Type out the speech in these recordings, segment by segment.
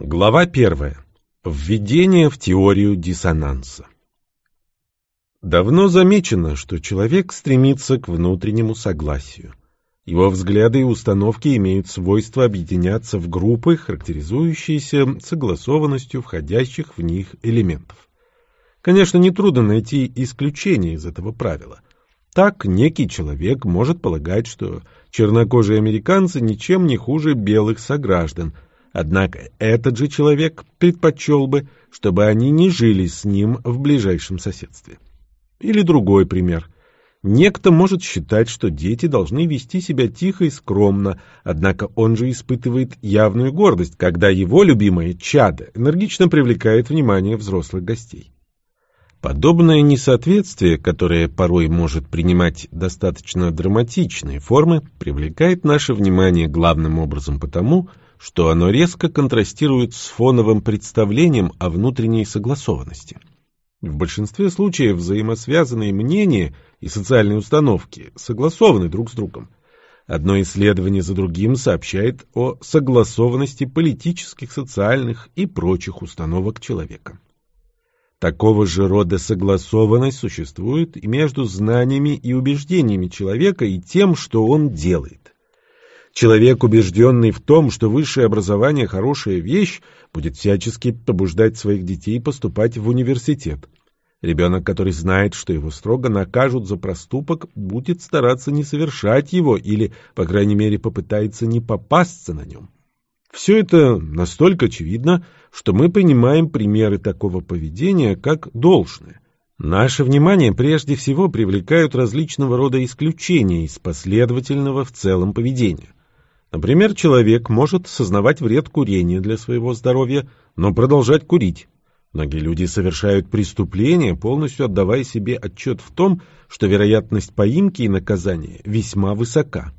Глава первая. Введение в теорию диссонанса. Давно замечено, что человек стремится к внутреннему согласию. Его взгляды и установки имеют свойство объединяться в группы, характеризующиеся согласованностью входящих в них элементов. Конечно, нетрудно найти исключение из этого правила. Так, некий человек может полагать, что чернокожие американцы ничем не хуже белых сограждан – Однако этот же человек предпочел бы, чтобы они не жили с ним в ближайшем соседстве. Или другой пример. Некто может считать, что дети должны вести себя тихо и скромно, однако он же испытывает явную гордость, когда его любимое чадо энергично привлекает внимание взрослых гостей. Подобное несоответствие, которое порой может принимать достаточно драматичные формы, привлекает наше внимание главным образом потому, что оно резко контрастирует с фоновым представлением о внутренней согласованности. В большинстве случаев взаимосвязанные мнения и социальные установки согласованы друг с другом. Одно исследование за другим сообщает о согласованности политических, социальных и прочих установок человека. Такого же рода согласованность существует и между знаниями и убеждениями человека и тем, что он делает. Человек, убежденный в том, что высшее образование – хорошая вещь, будет всячески побуждать своих детей поступать в университет. Ребенок, который знает, что его строго накажут за проступок, будет стараться не совершать его или, по крайней мере, попытается не попасться на нем. Все это настолько очевидно, что мы принимаем примеры такого поведения как должное. Наше внимание прежде всего привлекают различного рода исключения из последовательного в целом поведения. Например, человек может сознавать вред курения для своего здоровья, но продолжать курить. Многие люди совершают преступления, полностью отдавая себе отчет в том, что вероятность поимки и наказания весьма высока.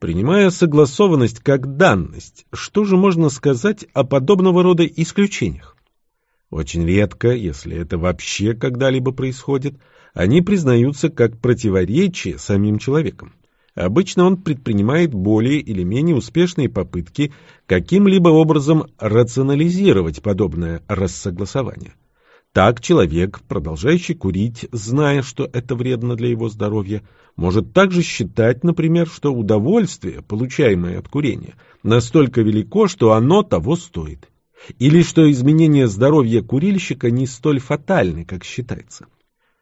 Принимая согласованность как данность, что же можно сказать о подобного рода исключениях? Очень редко, если это вообще когда-либо происходит, они признаются как противоречие самим человеком. Обычно он предпринимает более или менее успешные попытки каким-либо образом рационализировать подобное рассогласование. Так человек, продолжающий курить, зная, что это вредно для его здоровья, может также считать, например, что удовольствие, получаемое от курения, настолько велико, что оно того стоит. Или что изменение здоровья курильщика не столь фатальны, как считается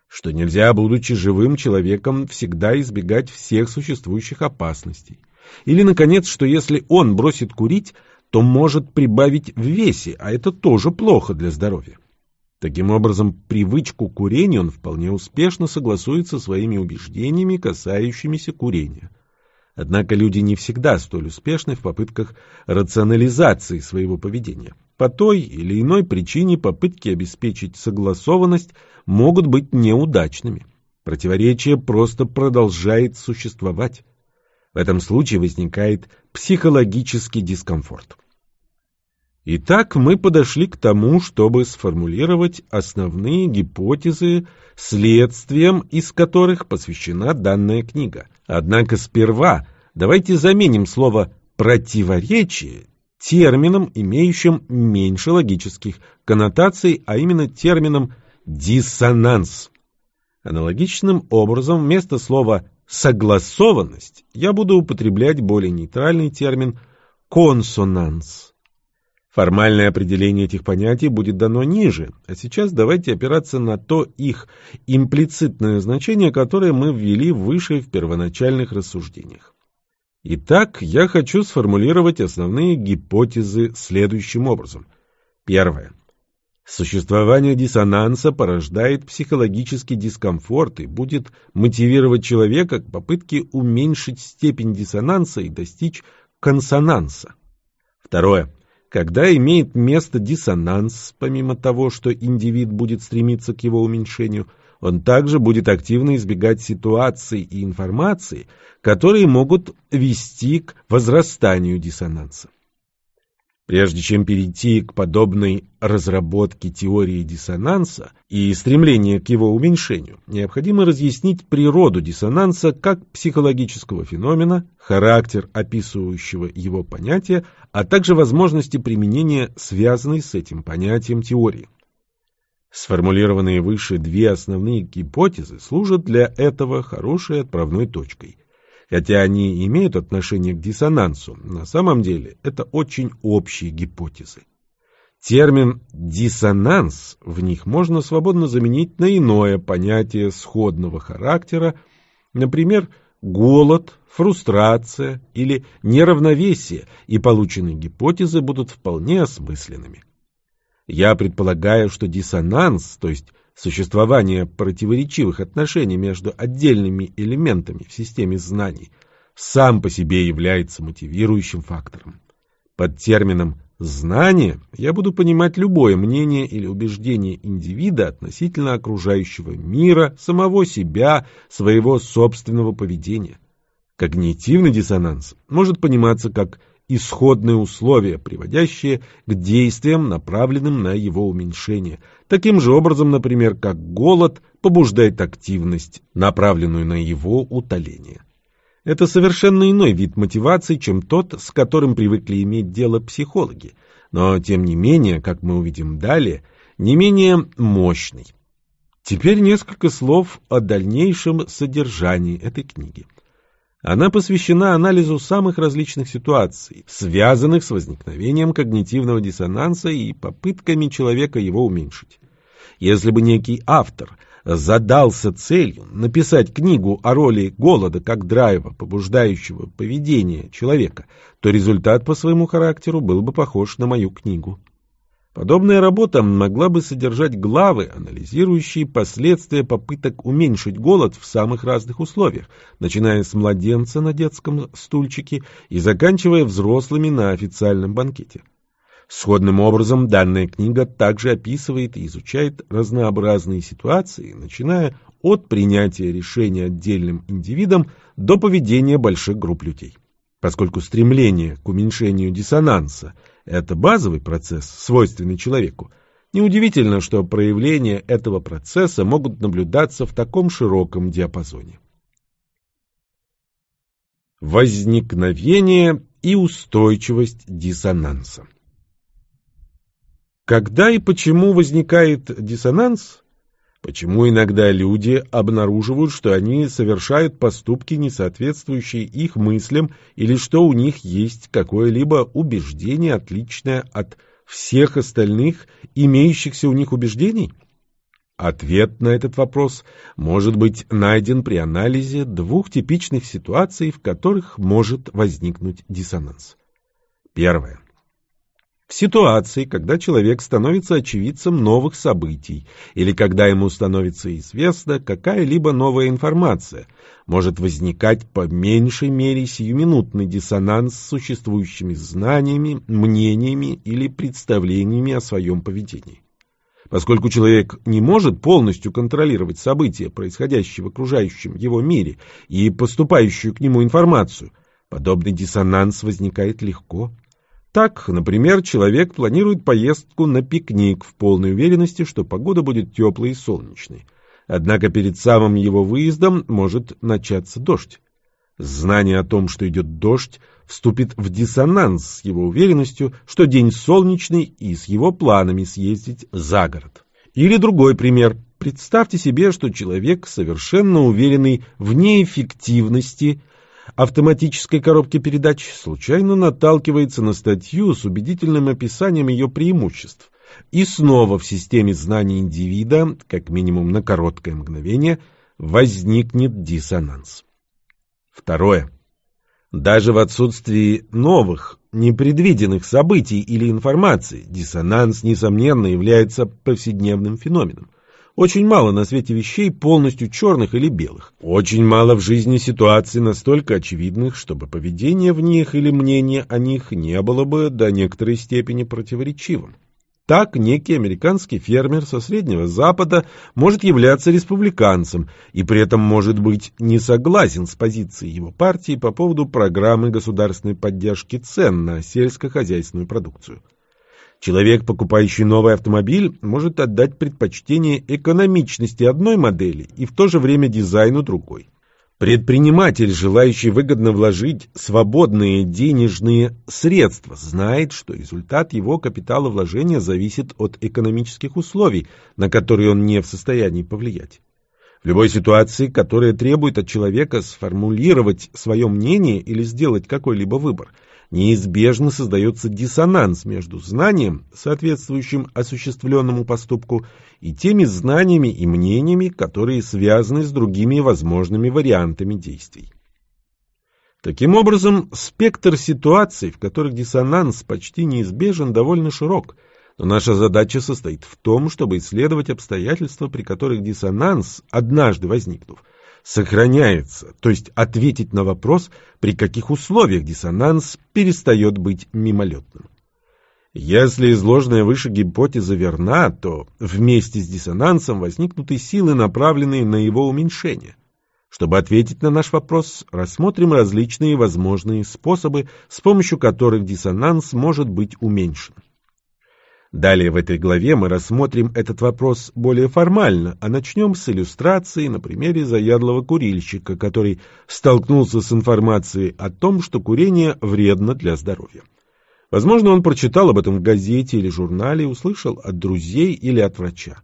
что нельзя, будучи живым человеком, всегда избегать всех существующих опасностей. Или, наконец, что если он бросит курить, то может прибавить в весе, а это тоже плохо для здоровья. Таким образом, привычку к курению он вполне успешно согласует со своими убеждениями, касающимися курения. Однако люди не всегда столь успешны в попытках рационализации своего поведения. По той или иной причине попытки обеспечить согласованность могут быть неудачными. Противоречие просто продолжает существовать. В этом случае возникает психологический дискомфорт. Итак, мы подошли к тому, чтобы сформулировать основные гипотезы, следствием из которых посвящена данная книга. Однако сперва давайте заменим слово «противоречие» термином, имеющим меньше логических коннотаций, а именно термином «диссонанс». Аналогичным образом вместо слова «согласованность» я буду употреблять более нейтральный термин «консонанс». Формальное определение этих понятий будет дано ниже, а сейчас давайте опираться на то их имплицитное значение, которое мы ввели выше в первоначальных рассуждениях. Итак, я хочу сформулировать основные гипотезы следующим образом. Первое. Существование диссонанса порождает психологический дискомфорт и будет мотивировать человека к попытке уменьшить степень диссонанса и достичь консонанса. Второе. Когда имеет место диссонанс, помимо того, что индивид будет стремиться к его уменьшению, он также будет активно избегать ситуаций и информации, которые могут вести к возрастанию диссонанса. Прежде чем перейти к подобной разработке теории диссонанса и стремления к его уменьшению, необходимо разъяснить природу диссонанса как психологического феномена, характер описывающего его понятия, а также возможности применения связанной с этим понятием теории. Сформулированные выше две основные гипотезы служат для этого хорошей отправной точкой – Хотя они имеют отношение к диссонансу, на самом деле это очень общие гипотезы. Термин «диссонанс» в них можно свободно заменить на иное понятие сходного характера, например, голод, фрустрация или неравновесие, и полученные гипотезы будут вполне осмысленными. Я предполагаю, что диссонанс, то есть существование противоречивых отношений между отдельными элементами в системе знаний сам по себе является мотивирующим фактором. Под термином «знание» я буду понимать любое мнение или убеждение индивида относительно окружающего мира, самого себя, своего собственного поведения. Когнитивный диссонанс может пониматься как исходные условия, приводящие к действиям, направленным на его уменьшение. Таким же образом, например, как голод побуждает активность, направленную на его утоление. Это совершенно иной вид мотивации, чем тот, с которым привыкли иметь дело психологи, но, тем не менее, как мы увидим далее, не менее мощный. Теперь несколько слов о дальнейшем содержании этой книги. Она посвящена анализу самых различных ситуаций, связанных с возникновением когнитивного диссонанса и попытками человека его уменьшить. Если бы некий автор задался целью написать книгу о роли голода как драйва, побуждающего поведение человека, то результат по своему характеру был бы похож на мою книгу. Подобная работа могла бы содержать главы, анализирующие последствия попыток уменьшить голод в самых разных условиях, начиная с младенца на детском стульчике и заканчивая взрослыми на официальном банкете. Сходным образом данная книга также описывает и изучает разнообразные ситуации, начиная от принятия решения отдельным индивидом до поведения больших групп людей. Поскольку стремление к уменьшению диссонанса – это базовый процесс, свойственный человеку, неудивительно, что проявления этого процесса могут наблюдаться в таком широком диапазоне. Возникновение и устойчивость диссонанса. Когда и почему возникает диссонанс, Почему иногда люди обнаруживают, что они совершают поступки, не соответствующие их мыслям, или что у них есть какое-либо убеждение, отличное от всех остальных имеющихся у них убеждений? Ответ на этот вопрос может быть найден при анализе двух типичных ситуаций, в которых может возникнуть диссонанс. Первое. В ситуации, когда человек становится очевидцем новых событий, или когда ему становится известна какая-либо новая информация, может возникать по меньшей мере сиюминутный диссонанс с существующими знаниями, мнениями или представлениями о своем поведении. Поскольку человек не может полностью контролировать события, происходящие в окружающем его мире, и поступающую к нему информацию, подобный диссонанс возникает легко – так, например, человек планирует поездку на пикник в полной уверенности, что погода будет теплой и солнечной. Однако перед самым его выездом может начаться дождь. Знание о том, что идет дождь, вступит в диссонанс с его уверенностью, что день солнечный и с его планами съездить за город. Или другой пример. Представьте себе, что человек, совершенно уверенный в неэффективности автоматической коробки передач случайно наталкивается на статью с убедительным описанием ее преимуществ. И снова в системе знаний индивида, как минимум на короткое мгновение, возникнет диссонанс. Второе. Даже в отсутствии новых, непредвиденных событий или информации, диссонанс, несомненно, является повседневным феноменом. Очень мало на свете вещей полностью черных или белых. Очень мало в жизни ситуаций настолько очевидных, чтобы поведение в них или мнение о них не было бы до некоторой степени противоречивым. Так некий американский фермер со Среднего Запада может являться республиканцем и при этом может быть не согласен с позицией его партии по поводу программы государственной поддержки цен на сельскохозяйственную продукцию. Человек, покупающий новый автомобиль, может отдать предпочтение экономичности одной модели и в то же время дизайну другой. Предприниматель, желающий выгодно вложить свободные денежные средства, знает, что результат его капиталовложения зависит от экономических условий, на которые он не в состоянии повлиять. В любой ситуации, которая требует от человека сформулировать свое мнение или сделать какой-либо выбор – неизбежно создается диссонанс между знанием, соответствующим осуществленному поступку, и теми знаниями и мнениями, которые связаны с другими возможными вариантами действий. Таким образом, спектр ситуаций, в которых диссонанс почти неизбежен, довольно широк, но наша задача состоит в том, чтобы исследовать обстоятельства, при которых диссонанс, однажды возникнув, сохраняется, то есть ответить на вопрос, при каких условиях диссонанс перестает быть мимолетным. Если изложенная выше гипотеза верна, то вместе с диссонансом возникнут и силы, направленные на его уменьшение. Чтобы ответить на наш вопрос, рассмотрим различные возможные способы, с помощью которых диссонанс может быть уменьшен. Далее в этой главе мы рассмотрим этот вопрос более формально, а начнем с иллюстрации на примере заядлого курильщика, который столкнулся с информацией о том, что курение вредно для здоровья. Возможно, он прочитал об этом в газете или журнале, услышал от друзей или от врача.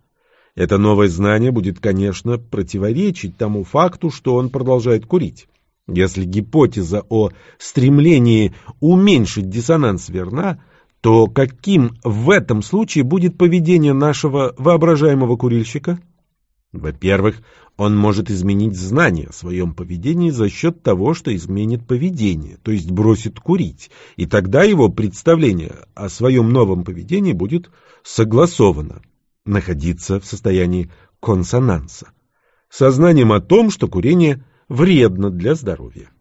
Это новое знание будет, конечно, противоречить тому факту, что он продолжает курить. Если гипотеза о стремлении уменьшить диссонанс верна, то каким в этом случае будет поведение нашего воображаемого курильщика? Во-первых, он может изменить знание о своем поведении за счет того, что изменит поведение, то есть бросит курить, и тогда его представление о своем новом поведении будет согласовано, находиться в состоянии консонанса, сознанием о том, что курение вредно для здоровья.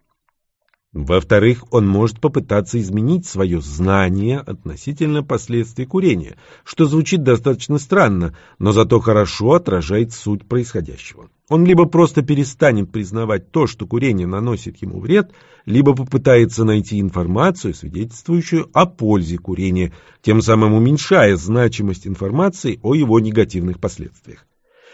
Во-вторых, он может попытаться изменить свое знание относительно последствий курения, что звучит достаточно странно, но зато хорошо отражает суть происходящего. Он либо просто перестанет признавать то, что курение наносит ему вред, либо попытается найти информацию, свидетельствующую о пользе курения, тем самым уменьшая значимость информации о его негативных последствиях.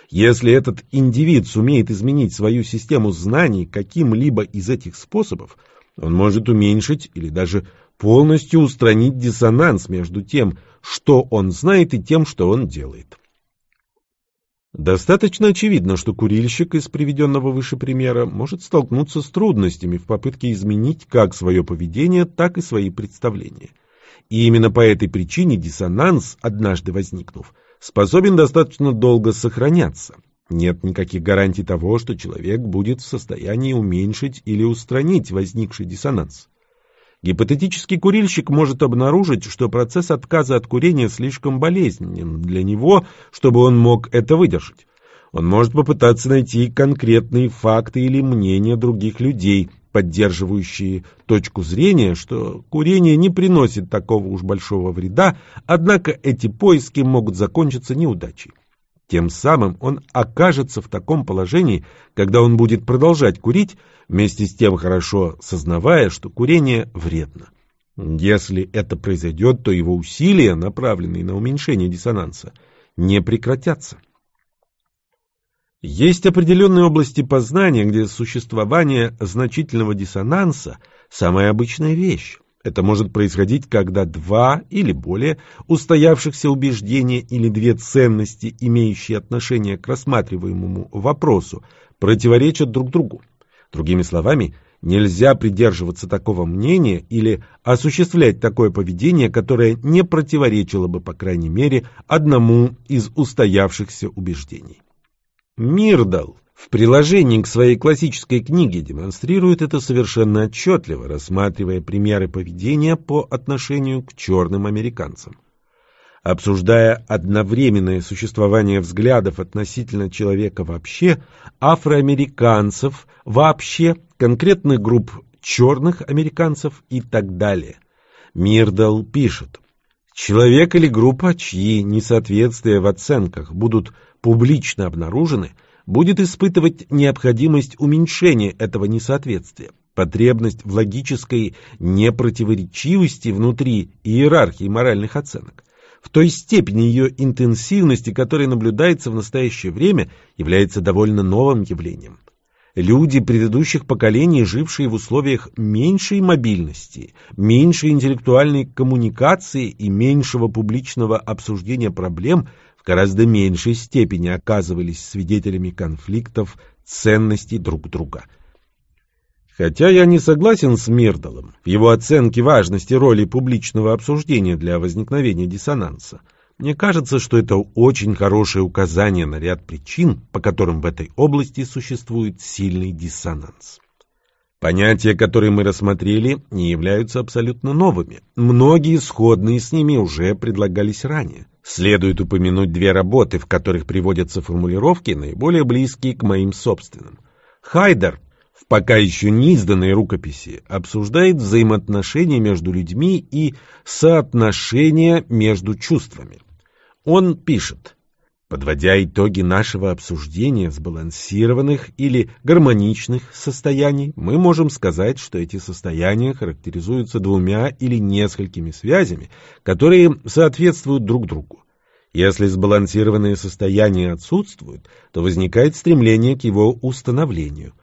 Если этот индивид сумеет изменить свою систему знаний каким-либо из этих способов, он может уменьшить или даже полностью устранить диссонанс между тем, что он знает, и тем, что он делает. Достаточно очевидно, что курильщик из приведенного выше примера может столкнуться с трудностями в попытке изменить как свое поведение, так и свои представления. И именно по этой причине диссонанс, однажды возникнув, способен достаточно долго сохраняться – нет никаких гарантий того, что человек будет в состоянии уменьшить или устранить возникший диссонанс. Гипотетический курильщик может обнаружить, что процесс отказа от курения слишком болезненен для него, чтобы он мог это выдержать. Он может попытаться найти конкретные факты или мнения других людей, поддерживающие точку зрения, что курение не приносит такого уж большого вреда, однако эти поиски могут закончиться неудачей. Тем самым он окажется в таком положении, когда он будет продолжать курить, вместе с тем хорошо сознавая, что курение вредно. Если это произойдет, то его усилия, направленные на уменьшение диссонанса, не прекратятся. Есть определенные области познания, где существование значительного диссонанса – самая обычная вещь. Это может происходить, когда два или более устоявшихся убеждения или две ценности, имеющие отношение к рассматриваемому вопросу, противоречат друг другу. Другими словами, нельзя придерживаться такого мнения или осуществлять такое поведение, которое не противоречило бы, по крайней мере, одному из устоявшихся убеждений. Мирдал в приложении к своей классической книге демонстрирует это совершенно отчетливо, рассматривая примеры поведения по отношению к черным американцам. Обсуждая одновременное существование взглядов относительно человека вообще, афроамериканцев вообще, конкретных групп черных американцев и так далее. Мирдал пишет – Человек или группа, чьи несоответствия в оценках будут публично обнаружены, будет испытывать необходимость уменьшения этого несоответствия, потребность в логической непротиворечивости внутри иерархии моральных оценок. В той степени ее интенсивности, которая наблюдается в настоящее время, является довольно новым явлением. Люди предыдущих поколений, жившие в условиях меньшей мобильности, меньшей интеллектуальной коммуникации и меньшего публичного обсуждения проблем, в гораздо меньшей степени оказывались свидетелями конфликтов ценностей друг друга. Хотя я не согласен с Мирдалом в его оценке важности роли публичного обсуждения для возникновения диссонанса, мне кажется, что это очень хорошее указание на ряд причин, по которым в этой области существует сильный диссонанс. Понятия, которые мы рассмотрели, не являются абсолютно новыми. Многие сходные с ними уже предлагались ранее. Следует упомянуть две работы, в которых приводятся формулировки, наиболее близкие к моим собственным. Хайдер в пока еще не изданной рукописи обсуждает взаимоотношения между людьми и соотношения между чувствами. Он пишет, подводя итоги нашего обсуждения сбалансированных или гармоничных состояний, мы можем сказать, что эти состояния характеризуются двумя или несколькими связями, которые соответствуют друг другу. Если сбалансированные состояния отсутствуют, то возникает стремление к его установлению –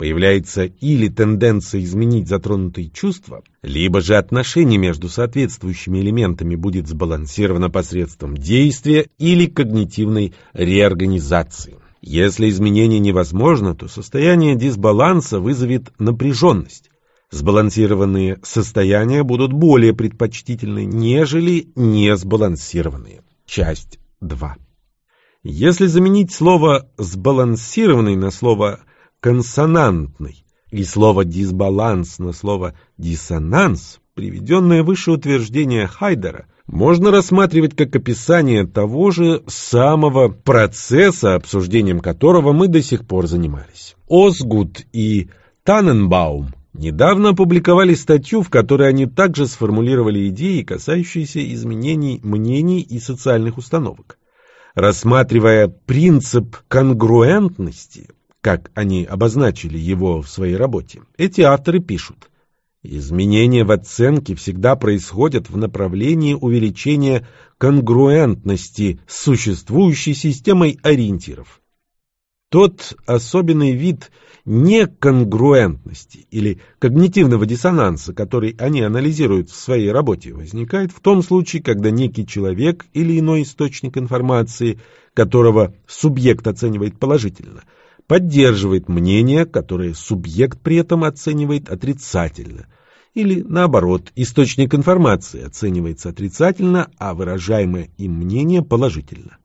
появляется или тенденция изменить затронутые чувства, либо же отношение между соответствующими элементами будет сбалансировано посредством действия или когнитивной реорганизации. Если изменение невозможно, то состояние дисбаланса вызовет напряженность. Сбалансированные состояния будут более предпочтительны, нежели несбалансированные. Часть 2. Если заменить слово «сбалансированный» на слово консонантный, и слово «дисбаланс» на слово «диссонанс», приведенное выше утверждение Хайдера, можно рассматривать как описание того же самого процесса, обсуждением которого мы до сих пор занимались. Озгуд и Таненбаум недавно опубликовали статью, в которой они также сформулировали идеи, касающиеся изменений мнений и социальных установок. Рассматривая принцип конгруентности, как они обозначили его в своей работе, эти авторы пишут, изменения в оценке всегда происходят в направлении увеличения конгруентности с существующей системой ориентиров. Тот особенный вид неконгруентности или когнитивного диссонанса, который они анализируют в своей работе, возникает в том случае, когда некий человек или иной источник информации, которого субъект оценивает положительно – поддерживает мнение, которое субъект при этом оценивает отрицательно. Или наоборот, источник информации оценивается отрицательно, а выражаемое им мнение положительно.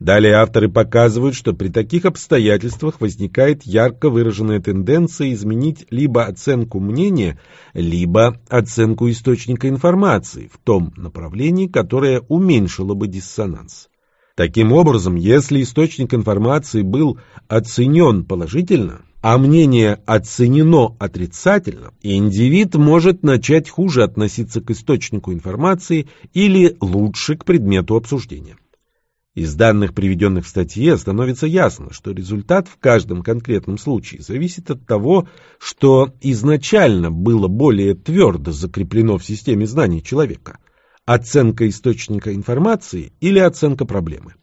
Далее авторы показывают, что при таких обстоятельствах возникает ярко выраженная тенденция изменить либо оценку мнения, либо оценку источника информации в том направлении, которое уменьшило бы диссонанс. Таким образом, если источник информации был оценен положительно, а мнение оценено отрицательно, индивид может начать хуже относиться к источнику информации или лучше к предмету обсуждения. Из данных, приведенных в статье, становится ясно, что результат в каждом конкретном случае зависит от того, что изначально было более твердо закреплено в системе знаний человека – оценка источника информации или оценка проблемы.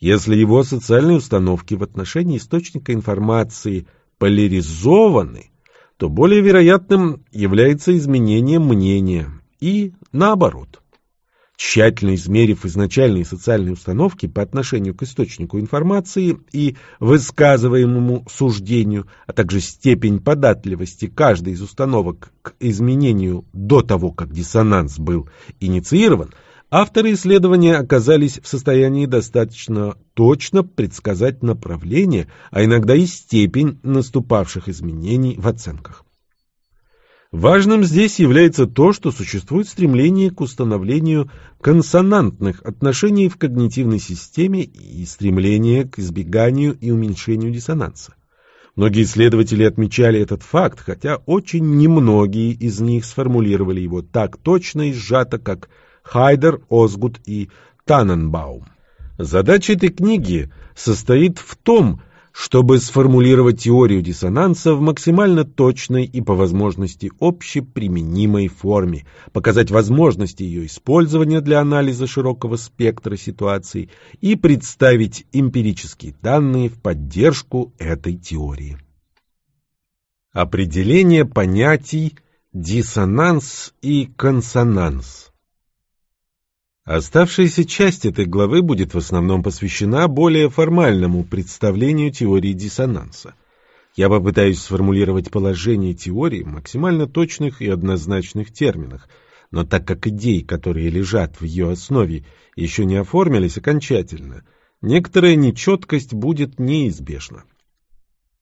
Если его социальные установки в отношении источника информации поляризованы, то более вероятным является изменение мнения и наоборот. Тщательно измерив изначальные социальные установки по отношению к источнику информации и высказываемому суждению, а также степень податливости каждой из установок к изменению до того, как диссонанс был инициирован, авторы исследования оказались в состоянии достаточно точно предсказать направление, а иногда и степень наступавших изменений в оценках. Важным здесь является то, что существует стремление к установлению консонантных отношений в когнитивной системе и стремление к избеганию и уменьшению диссонанса. Многие исследователи отмечали этот факт, хотя очень немногие из них сформулировали его так точно и сжато, как Хайдер, Озгут и Таненбаум. Задача этой книги состоит в том, чтобы сформулировать теорию диссонанса в максимально точной и по возможности общеприменимой форме, показать возможности ее использования для анализа широкого спектра ситуаций и представить эмпирические данные в поддержку этой теории. Определение понятий диссонанс и консонанс Оставшаяся часть этой главы будет в основном посвящена более формальному представлению теории диссонанса. Я попытаюсь сформулировать положение теории в максимально точных и однозначных терминах, но так как идеи, которые лежат в ее основе, еще не оформились окончательно, некоторая нечеткость будет неизбежна.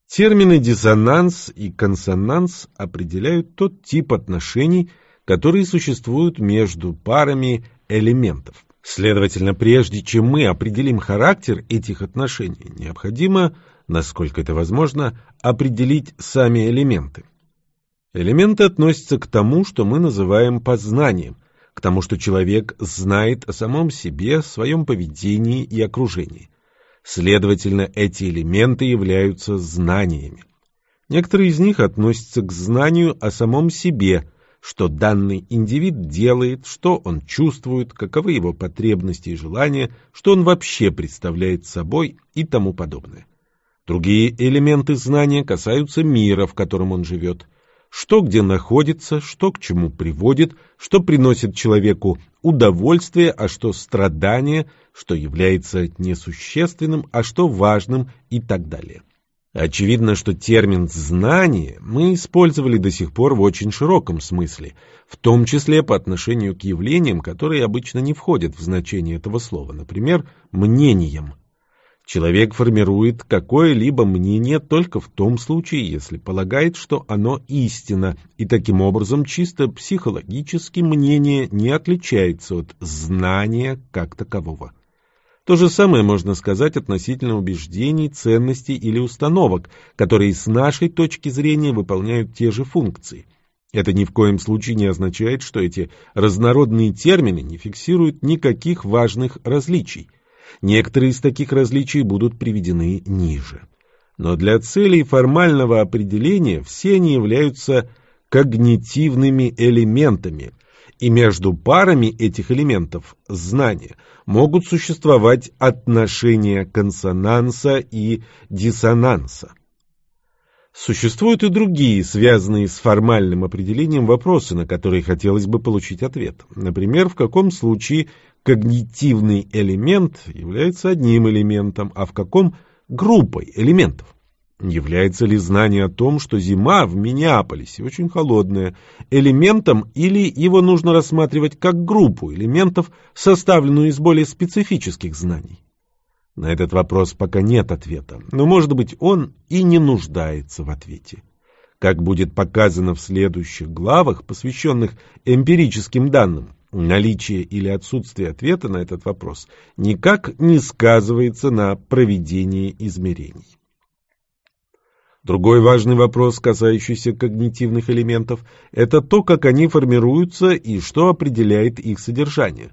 Термины диссонанс и консонанс определяют тот тип отношений, которые существуют между парами элементов. Следовательно, прежде чем мы определим характер этих отношений, необходимо, насколько это возможно, определить сами элементы. Элементы относятся к тому, что мы называем познанием, к тому, что человек знает о самом себе, своем поведении и окружении. Следовательно, эти элементы являются знаниями. Некоторые из них относятся к знанию о самом себе – что данный индивид делает, что он чувствует, каковы его потребности и желания, что он вообще представляет собой и тому подобное. Другие элементы знания касаются мира, в котором он живет. Что где находится, что к чему приводит, что приносит человеку удовольствие, а что страдание, что является несущественным, а что важным и так далее. Очевидно, что термин «знание» мы использовали до сих пор в очень широком смысле, в том числе по отношению к явлениям, которые обычно не входят в значение этого слова, например, мнением. Человек формирует какое-либо мнение только в том случае, если полагает, что оно истина, и таким образом чисто психологически мнение не отличается от знания как такового. То же самое можно сказать относительно убеждений, ценностей или установок, которые с нашей точки зрения выполняют те же функции. Это ни в коем случае не означает, что эти разнородные термины не фиксируют никаких важных различий. Некоторые из таких различий будут приведены ниже. Но для целей формального определения все они являются когнитивными элементами, и между парами этих элементов знания могут существовать отношения консонанса и диссонанса. Существуют и другие, связанные с формальным определением вопросы, на которые хотелось бы получить ответ. Например, в каком случае когнитивный элемент является одним элементом, а в каком – группой элементов. Является ли знание о том, что зима в Миннеаполисе очень холодная, элементом или его нужно рассматривать как группу элементов, составленную из более специфических знаний? На этот вопрос пока нет ответа, но, может быть, он и не нуждается в ответе. Как будет показано в следующих главах, посвященных эмпирическим данным, наличие или отсутствие ответа на этот вопрос никак не сказывается на проведении измерений. Другой важный вопрос, касающийся когнитивных элементов, это то, как они формируются и что определяет их содержание.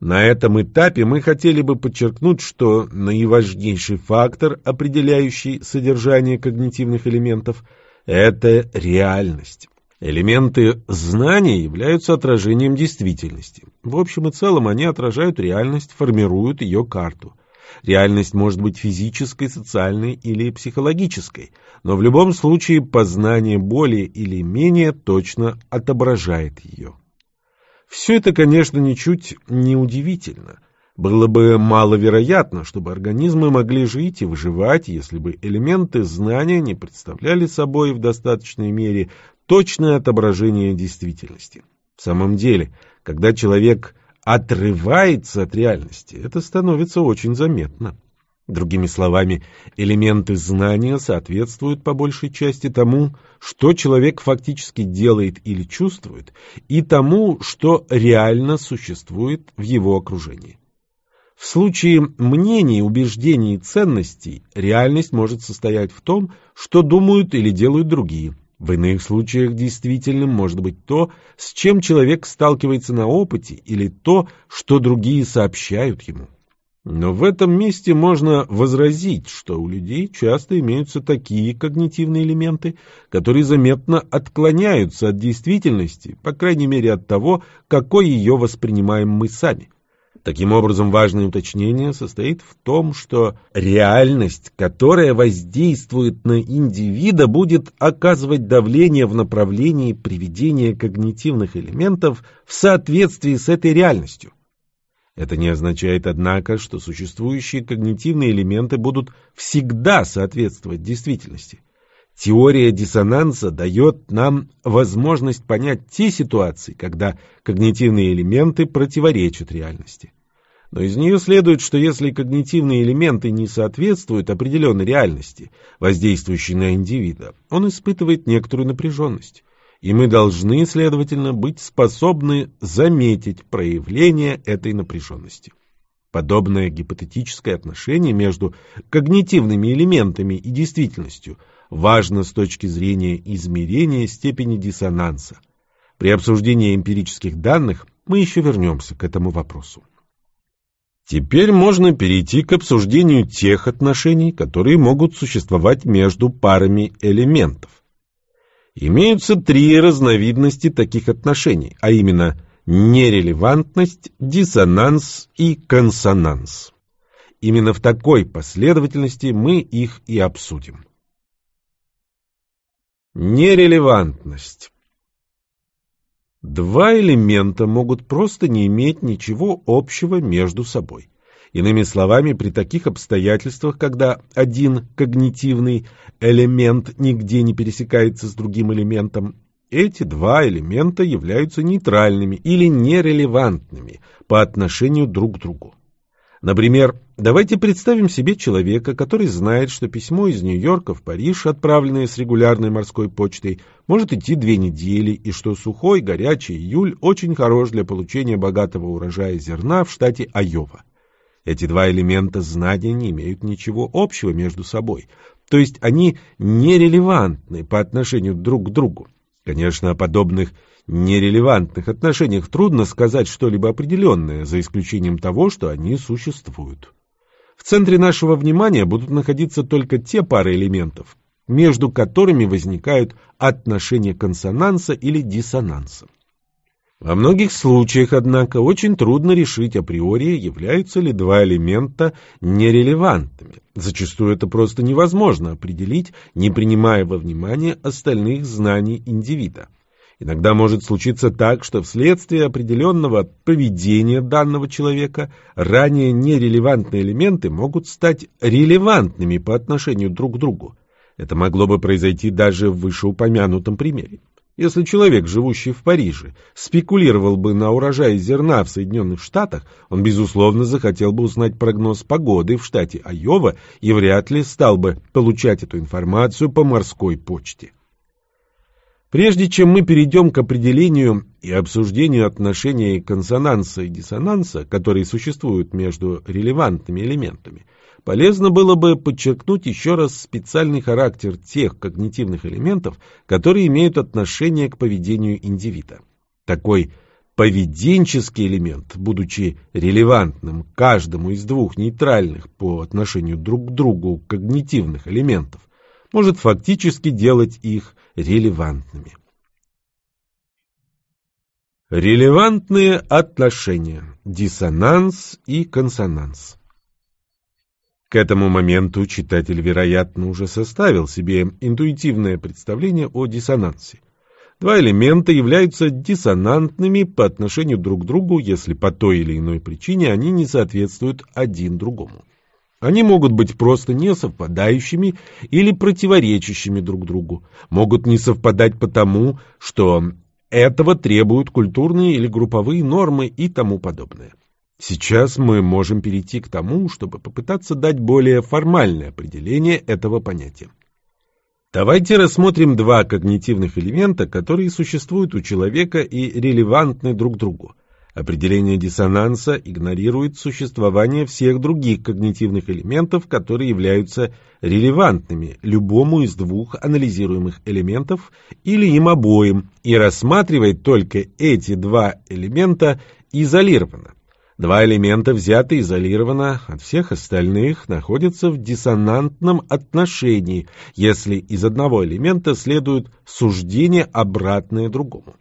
На этом этапе мы хотели бы подчеркнуть, что наиважнейший фактор, определяющий содержание когнитивных элементов, это реальность. Элементы знания являются отражением действительности. В общем и целом они отражают реальность, формируют ее карту. Реальность может быть физической, социальной или психологической, но в любом случае познание более или менее точно отображает ее. Все это, конечно, ничуть не удивительно. Было бы маловероятно, чтобы организмы могли жить и выживать, если бы элементы знания не представляли собой в достаточной мере точное отображение действительности. В самом деле, когда человек отрывается от реальности, это становится очень заметно. Другими словами, элементы знания соответствуют по большей части тому, что человек фактически делает или чувствует, и тому, что реально существует в его окружении. В случае мнений, убеждений и ценностей реальность может состоять в том, что думают или делают другие. В иных случаях действительным может быть то, с чем человек сталкивается на опыте, или то, что другие сообщают ему. Но в этом месте можно возразить, что у людей часто имеются такие когнитивные элементы, которые заметно отклоняются от действительности, по крайней мере от того, какой ее воспринимаем мы сами. Таким образом, важное уточнение состоит в том, что реальность, которая воздействует на индивида, будет оказывать давление в направлении приведения когнитивных элементов в соответствии с этой реальностью. Это не означает, однако, что существующие когнитивные элементы будут всегда соответствовать действительности. Теория диссонанса дает нам возможность понять те ситуации, когда когнитивные элементы противоречат реальности. Но из нее следует, что если когнитивные элементы не соответствуют определенной реальности, воздействующей на индивида, он испытывает некоторую напряженность. И мы должны, следовательно, быть способны заметить проявление этой напряженности. Подобное гипотетическое отношение между когнитивными элементами и действительностью – важно с точки зрения измерения степени диссонанса. При обсуждении эмпирических данных мы еще вернемся к этому вопросу. Теперь можно перейти к обсуждению тех отношений, которые могут существовать между парами элементов. Имеются три разновидности таких отношений, а именно нерелевантность, диссонанс и консонанс. Именно в такой последовательности мы их и обсудим. Нерелевантность. Два элемента могут просто не иметь ничего общего между собой. Иными словами, при таких обстоятельствах, когда один когнитивный элемент нигде не пересекается с другим элементом, эти два элемента являются нейтральными или нерелевантными по отношению друг к другу. Например, давайте представим себе человека, который знает, что письмо из Нью-Йорка в Париж, отправленное с регулярной морской почтой, может идти две недели, и что сухой, горячий июль очень хорош для получения богатого урожая зерна в штате Айова. Эти два элемента знания не имеют ничего общего между собой, то есть они нерелевантны по отношению друг к другу. Конечно, о подобных нерелевантных отношениях трудно сказать что-либо определенное, за исключением того, что они существуют. В центре нашего внимания будут находиться только те пары элементов, между которыми возникают отношения консонанса или диссонанса. Во многих случаях, однако, очень трудно решить априори, являются ли два элемента нерелевантными. Зачастую это просто невозможно определить, не принимая во внимание остальных знаний индивида. Иногда может случиться так, что вследствие определенного поведения данного человека ранее нерелевантные элементы могут стать релевантными по отношению друг к другу. Это могло бы произойти даже в вышеупомянутом примере. Если человек, живущий в Париже, спекулировал бы на урожае зерна в Соединенных Штатах, он, безусловно, захотел бы узнать прогноз погоды в штате Айова и вряд ли стал бы получать эту информацию по морской почте. Прежде чем мы перейдем к определению и обсуждению отношений консонанса и диссонанса, которые существуют между релевантными элементами, полезно было бы подчеркнуть еще раз специальный характер тех когнитивных элементов, которые имеют отношение к поведению индивида. Такой поведенческий элемент, будучи релевантным каждому из двух нейтральных по отношению друг к другу когнитивных элементов, может фактически делать их релевантными. Релевантные отношения. Диссонанс и консонанс. К этому моменту читатель, вероятно, уже составил себе интуитивное представление о диссонансе. Два элемента являются диссонантными по отношению друг к другу, если по той или иной причине они не соответствуют один другому. Они могут быть просто не совпадающими или противоречащими друг другу, могут не совпадать потому, что этого требуют культурные или групповые нормы и тому подобное. Сейчас мы можем перейти к тому, чтобы попытаться дать более формальное определение этого понятия. Давайте рассмотрим два когнитивных элемента, которые существуют у человека и релевантны друг другу. Определение диссонанса игнорирует существование всех других когнитивных элементов, которые являются релевантными любому из двух анализируемых элементов или им обоим, и рассматривает только эти два элемента изолированно. Два элемента, взятые изолированно от всех остальных, находятся в диссонантном отношении, если из одного элемента следует суждение, обратное другому.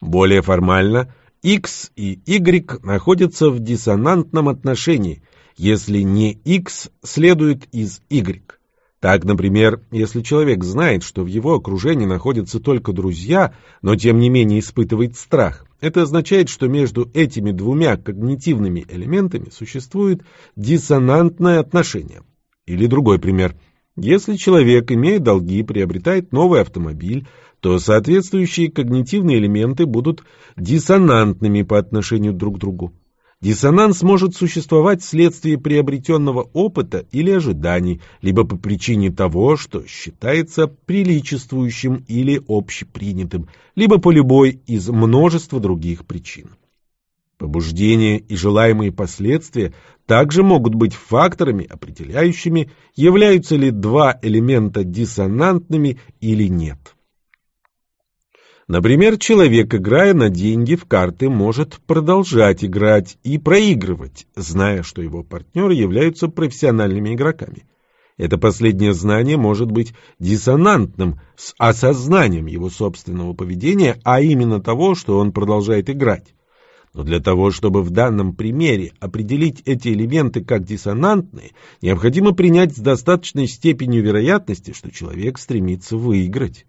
Более формально – X и Y находятся в диссонантном отношении, если не X следует из Y. Так, например, если человек знает, что в его окружении находятся только друзья, но тем не менее испытывает страх, это означает, что между этими двумя когнитивными элементами существует диссонантное отношение. Или другой пример. Если человек, имея долги, приобретает новый автомобиль, то соответствующие когнитивные элементы будут диссонантными по отношению друг к другу. Диссонанс может существовать вследствие приобретенного опыта или ожиданий, либо по причине того, что считается приличествующим или общепринятым, либо по любой из множества других причин. Побуждения и желаемые последствия также могут быть факторами, определяющими, являются ли два элемента диссонантными или нет. Например, человек, играя на деньги в карты, может продолжать играть и проигрывать, зная, что его партнеры являются профессиональными игроками. Это последнее знание может быть диссонантным с осознанием его собственного поведения, а именно того, что он продолжает играть. Но для того, чтобы в данном примере определить эти элементы как диссонантные, необходимо принять с достаточной степенью вероятности, что человек стремится выиграть.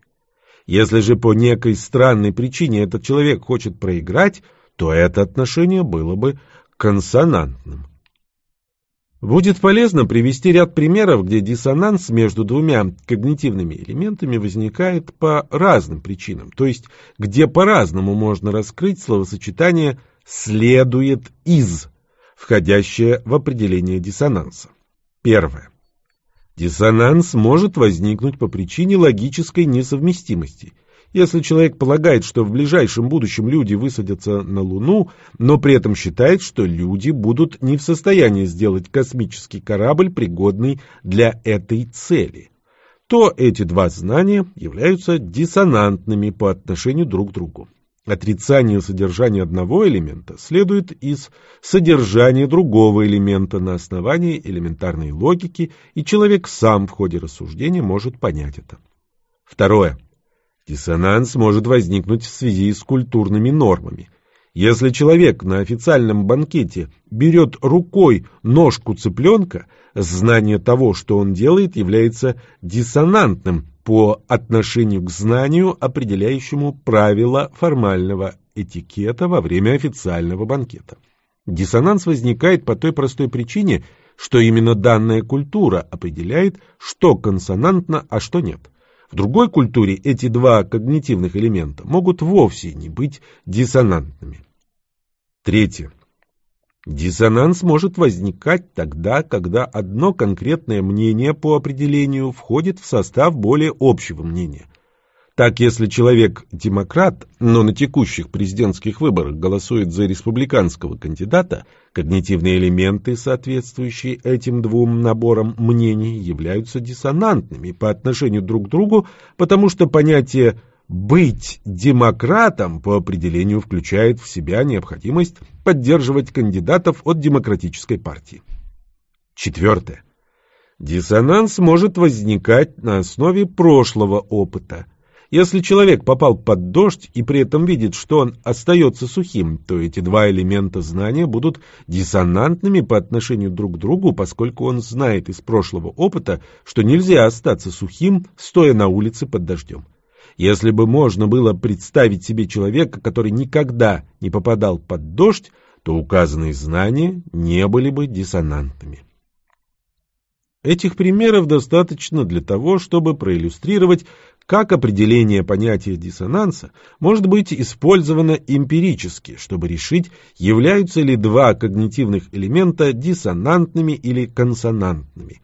Если же по некой странной причине этот человек хочет проиграть, то это отношение было бы консонантным. Будет полезно привести ряд примеров, где диссонанс между двумя когнитивными элементами возникает по разным причинам, то есть где по-разному можно раскрыть словосочетание «следует из», входящее в определение диссонанса. Первое. Диссонанс может возникнуть по причине логической несовместимости. Если человек полагает, что в ближайшем будущем люди высадятся на Луну, но при этом считает, что люди будут не в состоянии сделать космический корабль, пригодный для этой цели, то эти два знания являются диссонантными по отношению друг к другу. Отрицание содержания одного элемента следует из содержания другого элемента на основании элементарной логики, и человек сам в ходе рассуждения может понять это. Второе. Диссонанс может возникнуть в связи с культурными нормами. Если человек на официальном банкете берет рукой ножку цыпленка, знание того, что он делает, является диссонантным по отношению к знанию, определяющему правила формального этикета во время официального банкета. Диссонанс возникает по той простой причине, что именно данная культура определяет, что консонантно, а что нет. В другой культуре эти два когнитивных элемента могут вовсе не быть диссонантными. Третье. Диссонанс может возникать тогда, когда одно конкретное мнение по определению входит в состав более общего мнения. Так, если человек демократ, но на текущих президентских выборах голосует за республиканского кандидата, когнитивные элементы, соответствующие этим двум наборам мнений, являются диссонантными по отношению друг к другу, потому что понятие быть демократом по определению включает в себя необходимость поддерживать кандидатов от демократической партии. Четвертое. Диссонанс может возникать на основе прошлого опыта. Если человек попал под дождь и при этом видит, что он остается сухим, то эти два элемента знания будут диссонантными по отношению друг к другу, поскольку он знает из прошлого опыта, что нельзя остаться сухим, стоя на улице под дождем. Если бы можно было представить себе человека, который никогда не попадал под дождь, то указанные знания не были бы диссонантными. Этих примеров достаточно для того, чтобы проиллюстрировать, как определение понятия диссонанса может быть использовано эмпирически, чтобы решить, являются ли два когнитивных элемента диссонантными или консонантными.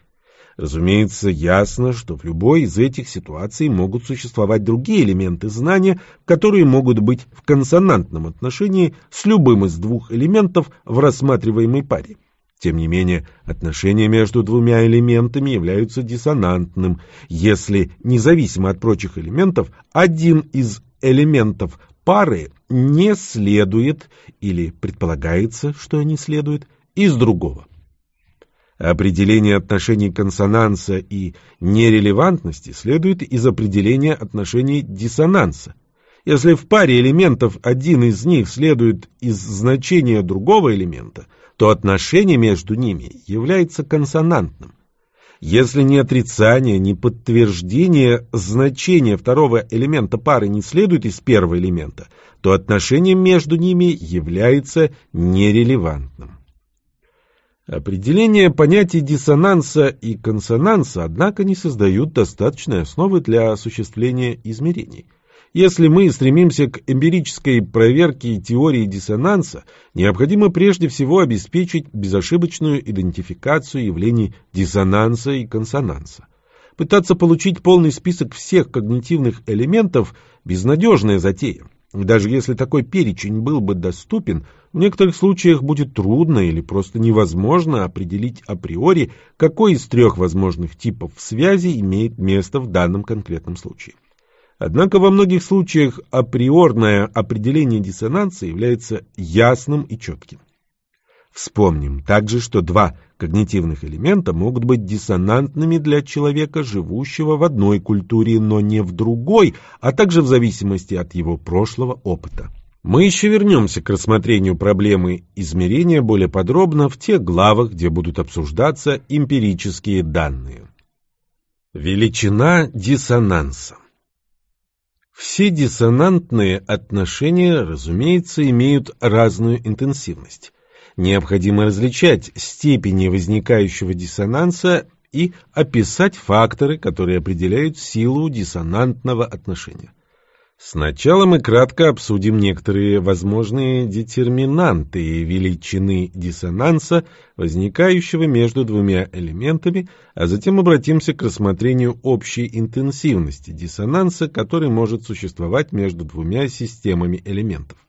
Разумеется, ясно, что в любой из этих ситуаций могут существовать другие элементы знания, которые могут быть в консонантном отношении с любым из двух элементов в рассматриваемой паре. Тем не менее, отношения между двумя элементами являются диссонантным, если, независимо от прочих элементов, один из элементов пары не следует или предполагается, что они следуют, из другого. Определение отношений консонанса и нерелевантности следует из определения отношений диссонанса. Если в паре элементов один из них следует из значения другого элемента, то отношение между ними является консонантным. Если ни отрицание, ни подтверждение значения второго элемента пары не следует из первого элемента, то отношение между ними является нерелевантным. Определение понятий диссонанса и консонанса, однако, не создают достаточной основы для осуществления измерений. Если мы стремимся к эмпирической проверке теории диссонанса, необходимо прежде всего обеспечить безошибочную идентификацию явлений диссонанса и консонанса. Пытаться получить полный список всех когнитивных элементов – безнадежная затея. Даже если такой перечень был бы доступен, в некоторых случаях будет трудно или просто невозможно определить априори, какой из трех возможных типов связи имеет место в данном конкретном случае. Однако во многих случаях априорное определение диссонанса является ясным и четким. Вспомним также, что два когнитивных элемента могут быть диссонантными для человека, живущего в одной культуре, но не в другой, а также в зависимости от его прошлого опыта. Мы еще вернемся к рассмотрению проблемы измерения более подробно в тех главах, где будут обсуждаться эмпирические данные. Величина диссонанса Все диссонантные отношения, разумеется, имеют разную интенсивность необходимо различать степени возникающего диссонанса и описать факторы, которые определяют силу диссонантного отношения. Сначала мы кратко обсудим некоторые возможные детерминанты величины диссонанса, возникающего между двумя элементами, а затем обратимся к рассмотрению общей интенсивности диссонанса, который может существовать между двумя системами элементов.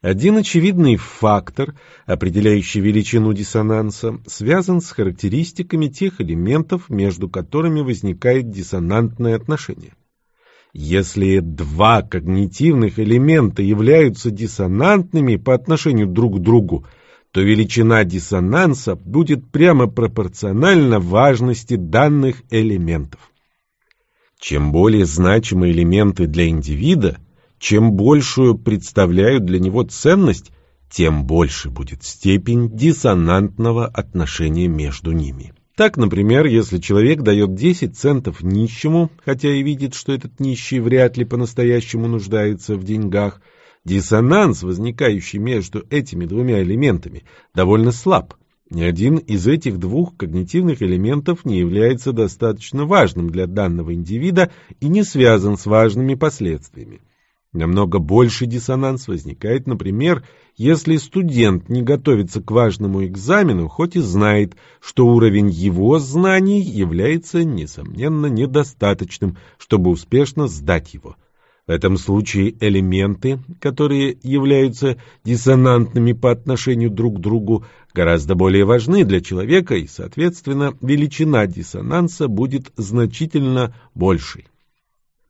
Один очевидный фактор, определяющий величину диссонанса, связан с характеристиками тех элементов, между которыми возникает диссонантное отношение. Если два когнитивных элемента являются диссонантными по отношению друг к другу, то величина диссонанса будет прямо пропорциональна важности данных элементов. Чем более значимы элементы для индивида, чем большую представляют для него ценность, тем больше будет степень диссонантного отношения между ними. Так, например, если человек дает 10 центов нищему, хотя и видит, что этот нищий вряд ли по-настоящему нуждается в деньгах, диссонанс, возникающий между этими двумя элементами, довольно слаб. Ни один из этих двух когнитивных элементов не является достаточно важным для данного индивида и не связан с важными последствиями. Намного больше диссонанс возникает, например, если студент не готовится к важному экзамену, хоть и знает, что уровень его знаний является, несомненно, недостаточным, чтобы успешно сдать его. В этом случае элементы, которые являются диссонантными по отношению друг к другу, гораздо более важны для человека, и, соответственно, величина диссонанса будет значительно большей.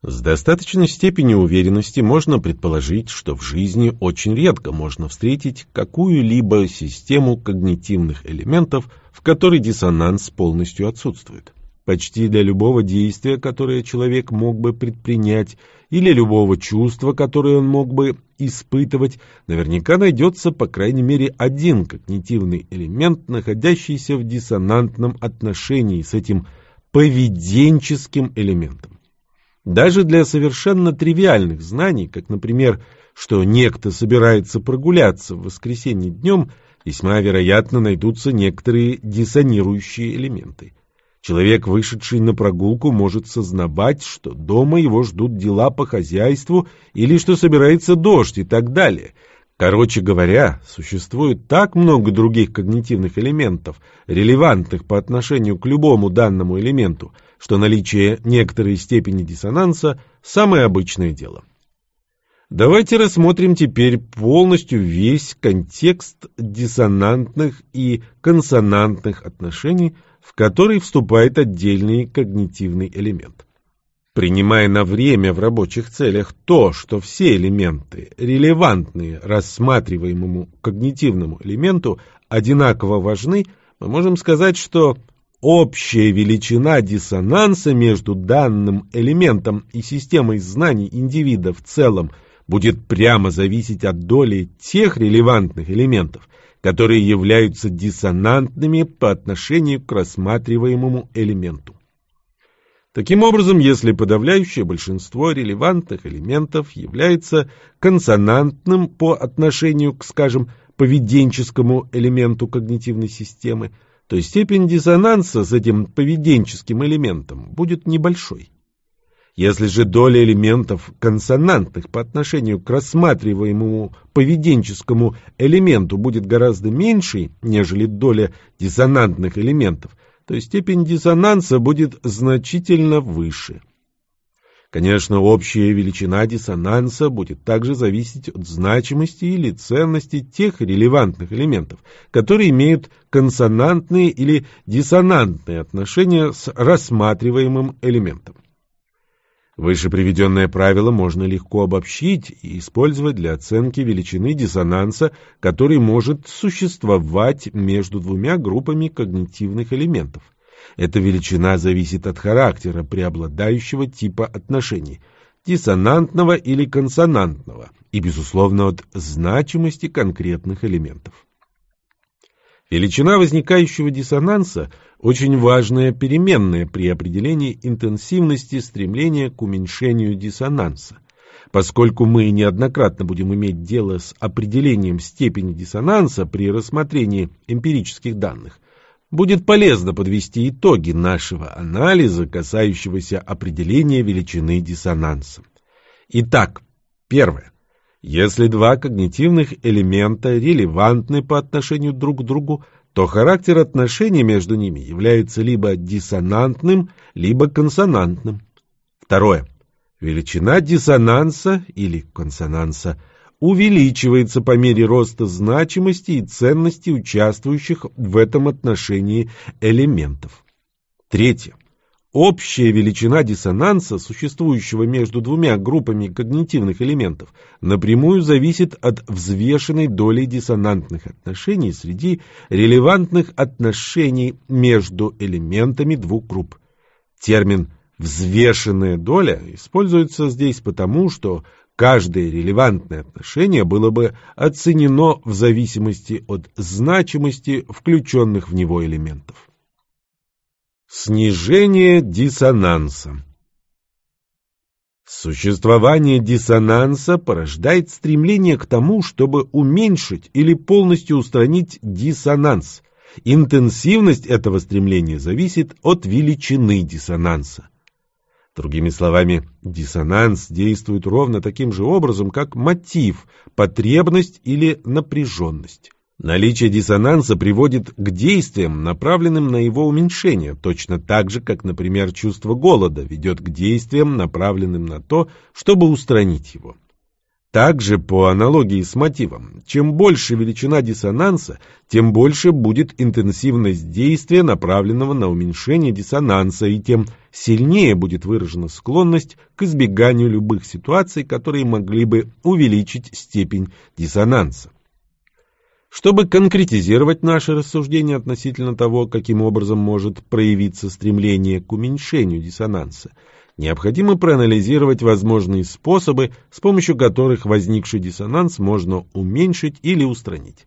С достаточной степенью уверенности можно предположить, что в жизни очень редко можно встретить какую-либо систему когнитивных элементов, в которой диссонанс полностью отсутствует. Почти для любого действия, которое человек мог бы предпринять, или любого чувства, которое он мог бы испытывать, наверняка найдется по крайней мере один когнитивный элемент, находящийся в диссонантном отношении с этим поведенческим элементом. Даже для совершенно тривиальных знаний, как, например, что некто собирается прогуляться в воскресенье днем, весьма вероятно найдутся некоторые диссонирующие элементы. Человек, вышедший на прогулку, может сознавать, что дома его ждут дела по хозяйству или что собирается дождь и так далее. Короче говоря, существует так много других когнитивных элементов, релевантных по отношению к любому данному элементу, что наличие некоторой степени диссонанса – самое обычное дело. Давайте рассмотрим теперь полностью весь контекст диссонантных и консонантных отношений, в который вступает отдельный когнитивный элемент. Принимая на время в рабочих целях то, что все элементы, релевантные рассматриваемому когнитивному элементу, одинаково важны, мы можем сказать, что общая величина диссонанса между данным элементом и системой знаний индивида в целом – будет прямо зависеть от доли тех релевантных элементов, которые являются диссонантными по отношению к рассматриваемому элементу. Таким образом, если подавляющее большинство релевантных элементов является консонантным по отношению к, скажем, поведенческому элементу когнитивной системы, то степень диссонанса с этим поведенческим элементом будет небольшой. Если же доля элементов консонантных по отношению к рассматриваемому поведенческому элементу будет гораздо меньшей, нежели доля диссонантных элементов, то степень диссонанса будет значительно выше. Конечно, общая величина диссонанса будет также зависеть от значимости или ценности тех релевантных элементов, которые имеют консонантные или диссонантные отношения с рассматриваемым элементом. Выше приведенное правило можно легко обобщить и использовать для оценки величины диссонанса, который может существовать между двумя группами когнитивных элементов. Эта величина зависит от характера преобладающего типа отношений – диссонантного или консонантного, и, безусловно, от значимости конкретных элементов. Величина возникающего диссонанса – очень важная переменная при определении интенсивности стремления к уменьшению диссонанса. Поскольку мы неоднократно будем иметь дело с определением степени диссонанса при рассмотрении эмпирических данных, будет полезно подвести итоги нашего анализа, касающегося определения величины диссонанса. Итак, первое. Если два когнитивных элемента релевантны по отношению друг к другу, то характер отношений между ними является либо диссонантным, либо консонантным. Второе. Величина диссонанса или консонанса увеличивается по мере роста значимости и ценности участвующих в этом отношении элементов. Третье. Общая величина диссонанса, существующего между двумя группами когнитивных элементов, напрямую зависит от взвешенной доли диссонантных отношений среди релевантных отношений между элементами двух групп. Термин «взвешенная доля» используется здесь потому, что каждое релевантное отношение было бы оценено в зависимости от значимости включенных в него элементов. Снижение диссонанса Существование диссонанса порождает стремление к тому, чтобы уменьшить или полностью устранить диссонанс. Интенсивность этого стремления зависит от величины диссонанса. Другими словами, диссонанс действует ровно таким же образом, как мотив, потребность или напряженность. Наличие диссонанса приводит к действиям, направленным на его уменьшение, точно так же, как, например, чувство голода ведет к действиям, направленным на то, чтобы устранить его. Также, по аналогии с мотивом, чем больше величина диссонанса, тем больше будет интенсивность действия, направленного на уменьшение диссонанса, и тем сильнее будет выражена склонность к избеганию любых ситуаций, которые могли бы увеличить степень диссонанса. Чтобы конкретизировать наши рассуждения относительно того, каким образом может проявиться стремление к уменьшению диссонанса, необходимо проанализировать возможные способы, с помощью которых возникший диссонанс можно уменьшить или устранить.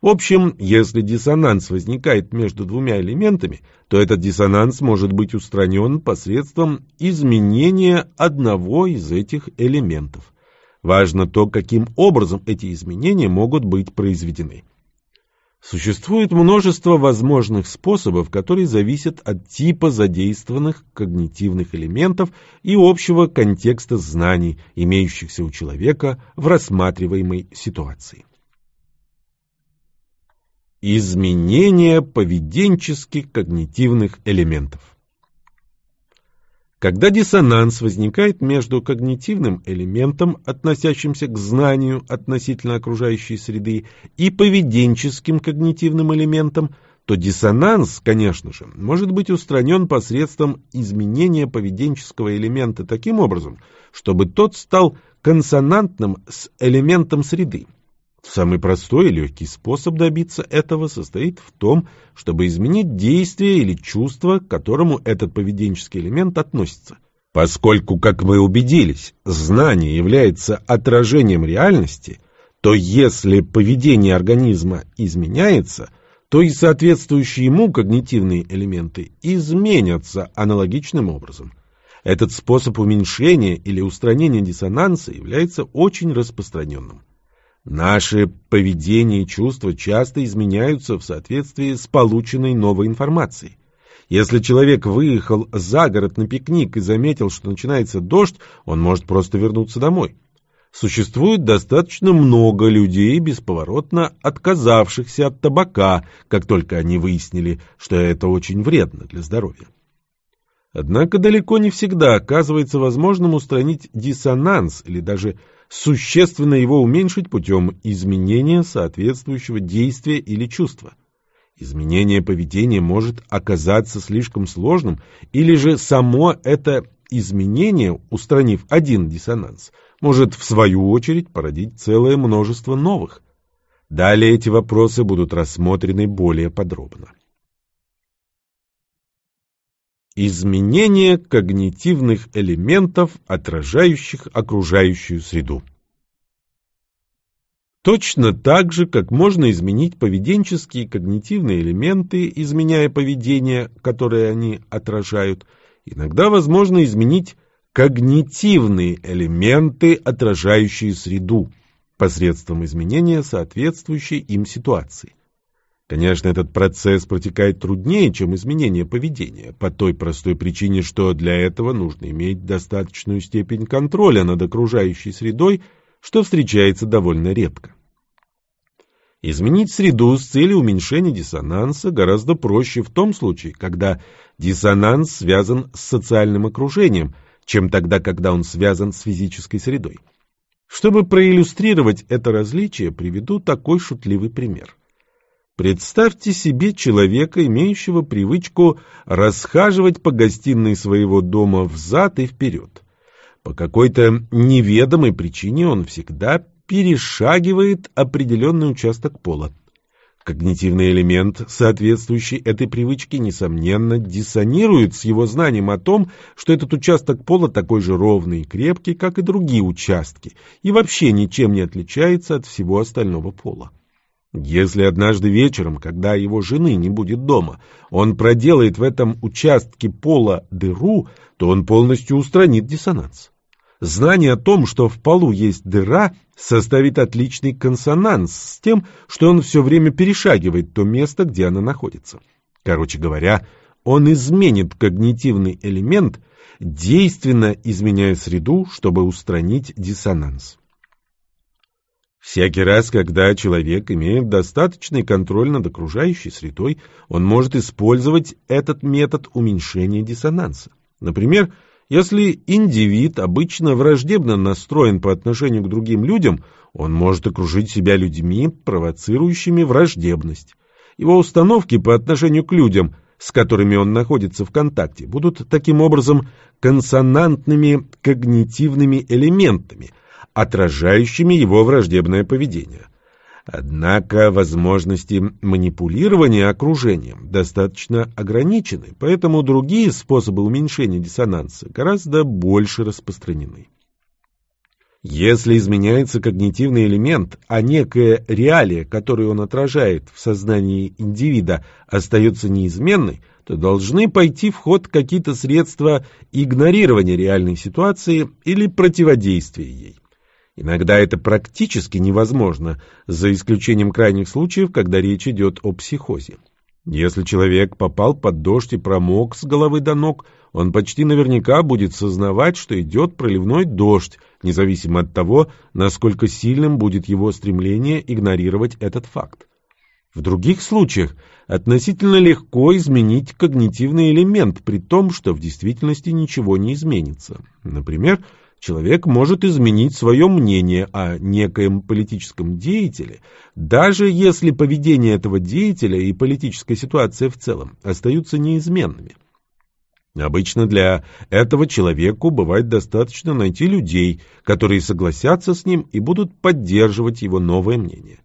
В общем, если диссонанс возникает между двумя элементами, то этот диссонанс может быть устранен посредством изменения одного из этих элементов. Важно то, каким образом эти изменения могут быть произведены. Существует множество возможных способов, которые зависят от типа задействованных когнитивных элементов и общего контекста знаний, имеющихся у человека в рассматриваемой ситуации. Изменение поведенческих когнитивных элементов когда диссонанс возникает между когнитивным элементом, относящимся к знанию относительно окружающей среды, и поведенческим когнитивным элементом, то диссонанс, конечно же, может быть устранен посредством изменения поведенческого элемента таким образом, чтобы тот стал консонантным с элементом среды. Самый простой и легкий способ добиться этого состоит в том, чтобы изменить действие или чувство, к которому этот поведенческий элемент относится. Поскольку, как мы убедились, знание является отражением реальности, то если поведение организма изменяется, то и соответствующие ему когнитивные элементы изменятся аналогичным образом. Этот способ уменьшения или устранения диссонанса является очень распространенным. Наши поведение и чувства часто изменяются в соответствии с полученной новой информацией. Если человек выехал за город на пикник и заметил, что начинается дождь, он может просто вернуться домой. Существует достаточно много людей, бесповоротно отказавшихся от табака, как только они выяснили, что это очень вредно для здоровья. Однако далеко не всегда оказывается возможным устранить диссонанс или даже существенно его уменьшить путем изменения соответствующего действия или чувства. Изменение поведения может оказаться слишком сложным, или же само это изменение, устранив один диссонанс, может в свою очередь породить целое множество новых. Далее эти вопросы будут рассмотрены более подробно. Изменение когнитивных элементов, отражающих окружающую среду. Точно так же, как можно изменить поведенческие когнитивные элементы, изменяя поведение, которое они отражают, иногда возможно изменить когнитивные элементы, отражающие среду, посредством изменения соответствующей им ситуации. Конечно, этот процесс протекает труднее, чем изменение поведения, по той простой причине, что для этого нужно иметь достаточную степень контроля над окружающей средой, что встречается довольно редко. Изменить среду с целью уменьшения диссонанса гораздо проще в том случае, когда диссонанс связан с социальным окружением, чем тогда, когда он связан с физической средой. Чтобы проиллюстрировать это различие, приведу такой шутливый пример. Представьте себе человека, имеющего привычку расхаживать по гостиной своего дома взад и вперед. По какой-то неведомой причине он всегда перешагивает определенный участок пола. Когнитивный элемент, соответствующий этой привычке, несомненно, диссонирует с его знанием о том, что этот участок пола такой же ровный и крепкий, как и другие участки, и вообще ничем не отличается от всего остального пола. Если однажды вечером, когда его жены не будет дома, он проделает в этом участке пола дыру, то он полностью устранит диссонанс. Знание о том, что в полу есть дыра, составит отличный консонанс с тем, что он все время перешагивает то место, где она находится. Короче говоря, он изменит когнитивный элемент, действенно изменяя среду, чтобы устранить диссонанс. Всякий раз, когда человек имеет достаточный контроль над окружающей средой, он может использовать этот метод уменьшения диссонанса. Например, если индивид обычно враждебно настроен по отношению к другим людям, он может окружить себя людьми, провоцирующими враждебность. Его установки по отношению к людям, с которыми он находится в контакте, будут таким образом консонантными когнитивными элементами – отражающими его враждебное поведение. Однако возможности манипулирования окружением достаточно ограничены, поэтому другие способы уменьшения диссонанса гораздо больше распространены. Если изменяется когнитивный элемент, а некая реалия, которую он отражает в сознании индивида, остается неизменной, то должны пойти в ход какие-то средства игнорирования реальной ситуации или противодействия ей. Иногда это практически невозможно, за исключением крайних случаев, когда речь идет о психозе. Если человек попал под дождь и промок с головы до ног, он почти наверняка будет сознавать, что идет проливной дождь, независимо от того, насколько сильным будет его стремление игнорировать этот факт. В других случаях относительно легко изменить когнитивный элемент, при том, что в действительности ничего не изменится. Например, человек может изменить свое мнение о некоем политическом деятеле, даже если поведение этого деятеля и политическая ситуация в целом остаются неизменными. Обычно для этого человеку бывает достаточно найти людей, которые согласятся с ним и будут поддерживать его новое мнение.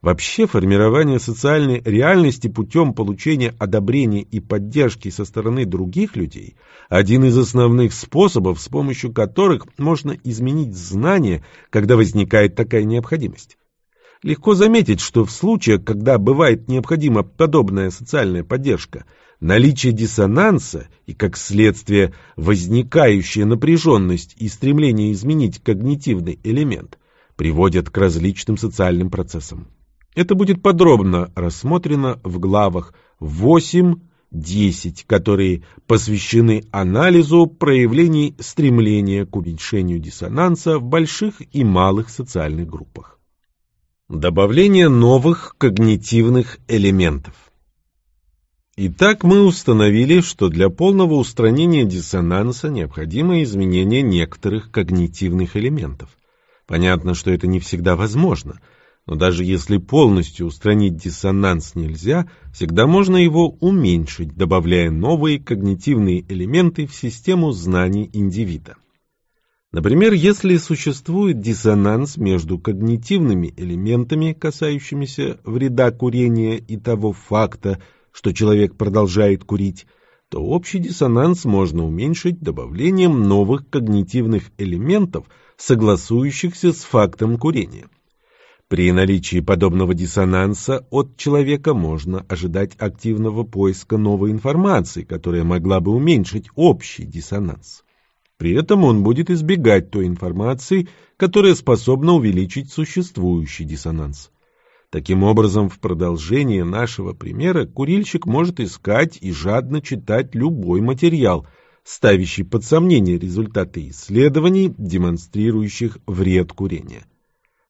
Вообще формирование социальной реальности путем получения одобрения и поддержки со стороны других людей – один из основных способов, с помощью которых можно изменить знания, когда возникает такая необходимость. Легко заметить, что в случаях, когда бывает необходима подобная социальная поддержка, наличие диссонанса и, как следствие, возникающая напряженность и стремление изменить когнитивный элемент приводят к различным социальным процессам. Это будет подробно рассмотрено в главах 8-10, которые посвящены анализу проявлений стремления к уменьшению диссонанса в больших и малых социальных группах. Добавление новых когнитивных элементов Итак, мы установили, что для полного устранения диссонанса необходимо изменение некоторых когнитивных элементов. Понятно, что это не всегда возможно – но даже если полностью устранить диссонанс нельзя, всегда можно его уменьшить, добавляя новые когнитивные элементы в систему знаний индивида. Например, если существует диссонанс между когнитивными элементами, касающимися вреда курения и того факта, что человек продолжает курить, то общий диссонанс можно уменьшить добавлением новых когнитивных элементов, согласующихся с фактом курения. При наличии подобного диссонанса от человека можно ожидать активного поиска новой информации, которая могла бы уменьшить общий диссонанс. При этом он будет избегать той информации, которая способна увеличить существующий диссонанс. Таким образом, в продолжение нашего примера курильщик может искать и жадно читать любой материал, ставящий под сомнение результаты исследований, демонстрирующих вред курения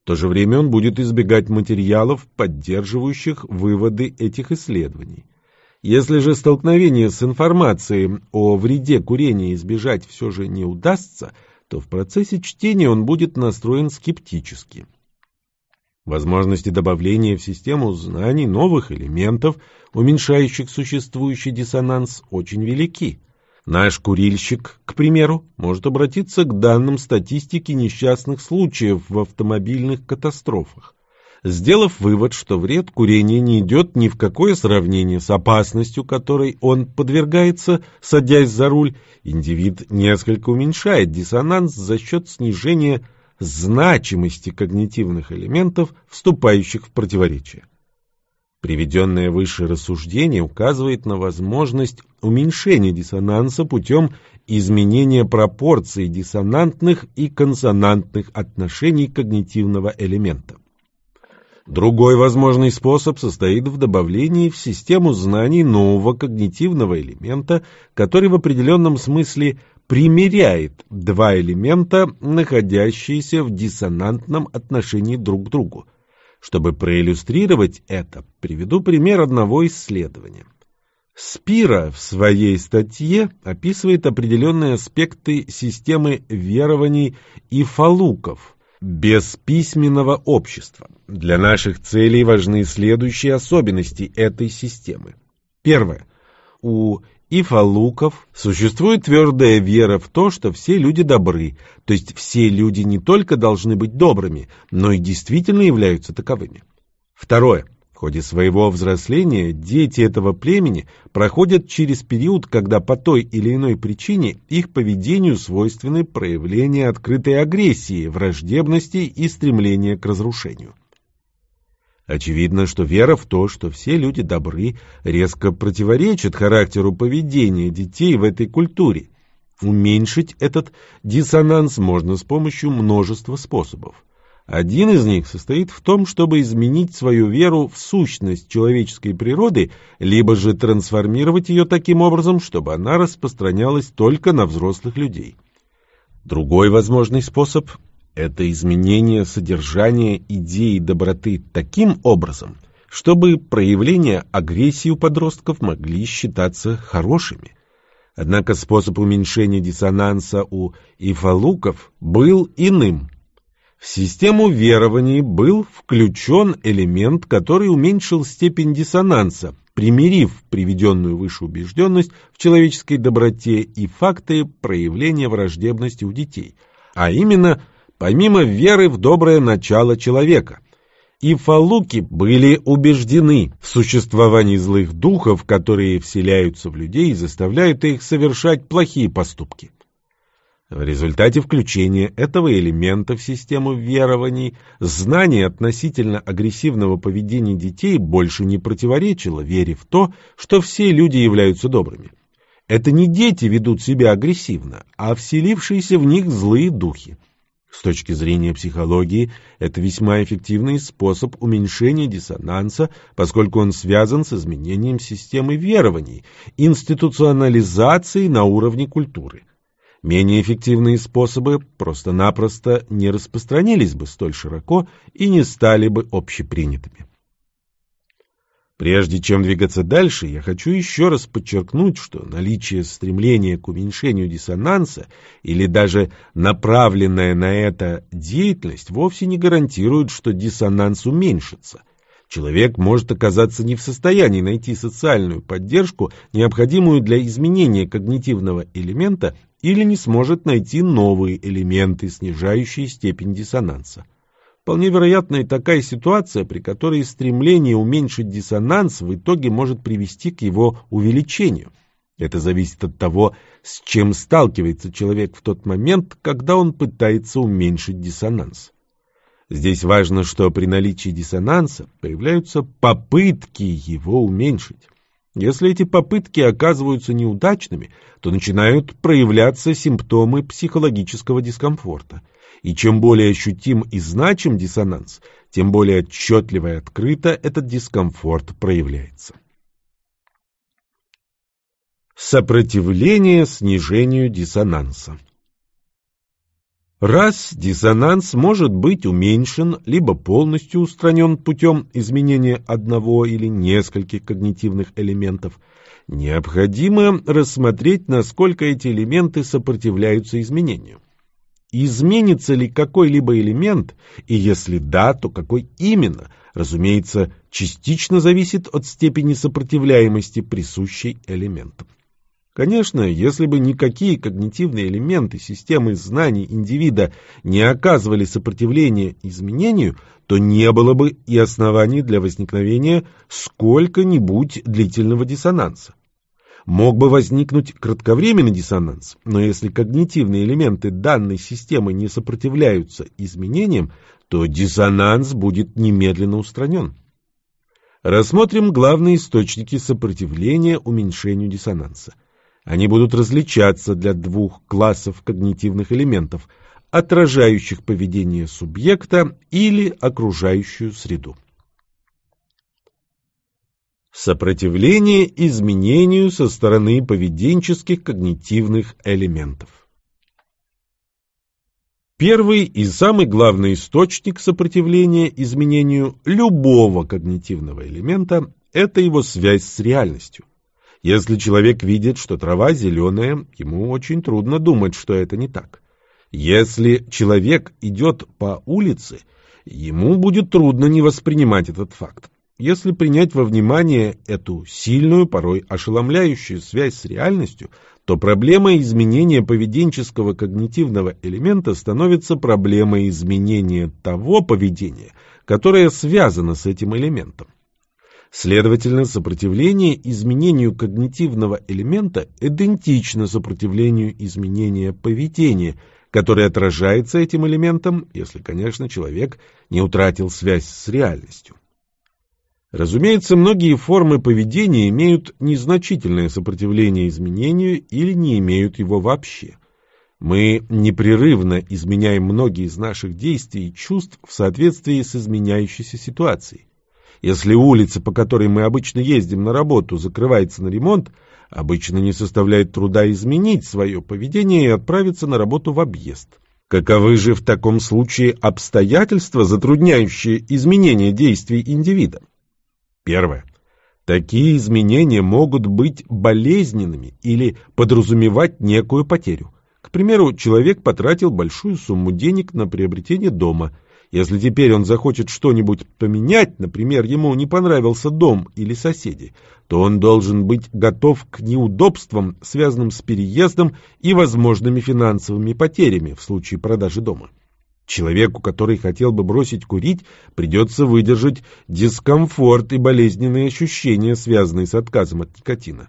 то же время он будет избегать материалов, поддерживающих выводы этих исследований. Если же столкновение с информацией о вреде курения избежать все же не удастся, то в процессе чтения он будет настроен скептически. Возможности добавления в систему знаний новых элементов, уменьшающих существующий диссонанс, очень велики. Наш курильщик, к примеру, может обратиться к данным статистики несчастных случаев в автомобильных катастрофах, сделав вывод, что вред курения не идет ни в какое сравнение с опасностью, которой он подвергается, садясь за руль, индивид несколько уменьшает диссонанс за счет снижения значимости когнитивных элементов, вступающих в противоречие. Приведенное выше рассуждение указывает на возможность уменьшения диссонанса путем изменения пропорций диссонантных и консонантных отношений когнитивного элемента. Другой возможный способ состоит в добавлении в систему знаний нового когнитивного элемента, который в определенном смысле примеряет два элемента, находящиеся в диссонантном отношении друг к другу. Чтобы проиллюстрировать это, приведу пример одного исследования. Спира в своей статье описывает определенные аспекты системы верований и фалуков без письменного общества. Для наших целей важны следующие особенности этой системы. Первое. У и фалуков существует твердая вера в то, что все люди добры, то есть все люди не только должны быть добрыми, но и действительно являются таковыми. Второе. В ходе своего взросления дети этого племени проходят через период, когда по той или иной причине их поведению свойственны проявления открытой агрессии, враждебности и стремления к разрушению. Очевидно, что вера в то, что все люди добры, резко противоречит характеру поведения детей в этой культуре. Уменьшить этот диссонанс можно с помощью множества способов. Один из них состоит в том, чтобы изменить свою веру в сущность человеческой природы, либо же трансформировать ее таким образом, чтобы она распространялась только на взрослых людей. Другой возможный способ это изменение содержания идеи доброты таким образом, чтобы проявления агрессии у подростков могли считаться хорошими. Однако способ уменьшения диссонанса у ифалуков был иным. В систему верований был включен элемент, который уменьшил степень диссонанса, примирив приведенную выше убежденность в человеческой доброте и факты проявления враждебности у детей, а именно, помимо веры в доброе начало человека – и фалуки были убеждены в существовании злых духов, которые вселяются в людей и заставляют их совершать плохие поступки. В результате включения этого элемента в систему верований знание относительно агрессивного поведения детей больше не противоречило вере в то, что все люди являются добрыми. Это не дети ведут себя агрессивно, а вселившиеся в них злые духи. С точки зрения психологии, это весьма эффективный способ уменьшения диссонанса, поскольку он связан с изменением системы верований, институционализацией на уровне культуры. Менее эффективные способы просто-напросто не распространились бы столь широко и не стали бы общепринятыми. Прежде чем двигаться дальше, я хочу еще раз подчеркнуть, что наличие стремления к уменьшению диссонанса или даже направленная на это деятельность вовсе не гарантирует, что диссонанс уменьшится. Человек может оказаться не в состоянии найти социальную поддержку, необходимую для изменения когнитивного элемента, или не сможет найти новые элементы, снижающие степень диссонанса. Вполне вероятна и такая ситуация, при которой стремление уменьшить диссонанс в итоге может привести к его увеличению. Это зависит от того, с чем сталкивается человек в тот момент, когда он пытается уменьшить диссонанс. Здесь важно, что при наличии диссонанса появляются попытки его уменьшить. Если эти попытки оказываются неудачными, то начинают проявляться симптомы психологического дискомфорта – и чем более ощутим и значим диссонанс, тем более отчетливо и открыто этот дискомфорт проявляется. Сопротивление снижению диссонанса Раз диссонанс может быть уменьшен, либо полностью устранен путем изменения одного или нескольких когнитивных элементов, необходимо рассмотреть, насколько эти элементы сопротивляются изменению. Изменится ли какой-либо элемент, и если да, то какой именно, разумеется, частично зависит от степени сопротивляемости, присущей элементам. Конечно, если бы никакие когнитивные элементы системы знаний индивида не оказывали сопротивления изменению, то не было бы и оснований для возникновения сколько-нибудь длительного диссонанса. Мог бы возникнуть кратковременный диссонанс, но если когнитивные элементы данной системы не сопротивляются изменениям, то диссонанс будет немедленно устранен. Рассмотрим главные источники сопротивления уменьшению диссонанса. Они будут различаться для двух классов когнитивных элементов, отражающих поведение субъекта или окружающую среду. Сопротивление изменению со стороны поведенческих когнитивных элементов. Первый и самый главный источник сопротивления изменению любого когнитивного элемента – это его связь с реальностью. Если человек видит, что трава зеленая, ему очень трудно думать, что это не так. Если человек идет по улице, ему будет трудно не воспринимать этот факт. Если принять во внимание эту сильную, порой ошеломляющую связь с реальностью, то проблема изменения поведенческого когнитивного элемента становится проблемой изменения того поведения, которое связано с этим элементом. Следовательно, сопротивление изменению когнитивного элемента идентично сопротивлению изменения поведения, которое отражается этим элементом, если, конечно, человек не утратил связь с реальностью. Разумеется, многие формы поведения имеют незначительное сопротивление изменению или не имеют его вообще. Мы непрерывно изменяем многие из наших действий и чувств в соответствии с изменяющейся ситуацией. Если улица, по которой мы обычно ездим на работу, закрывается на ремонт, обычно не составляет труда изменить свое поведение и отправиться на работу в объезд. Каковы же в таком случае обстоятельства, затрудняющие изменение действий индивида? Первое. Такие изменения могут быть болезненными или подразумевать некую потерю. К примеру, человек потратил большую сумму денег на приобретение дома – если теперь он захочет что-нибудь поменять, например, ему не понравился дом или соседи, то он должен быть готов к неудобствам, связанным с переездом и возможными финансовыми потерями в случае продажи дома. Человеку, который хотел бы бросить курить, придется выдержать дискомфорт и болезненные ощущения, связанные с отказом от никотина.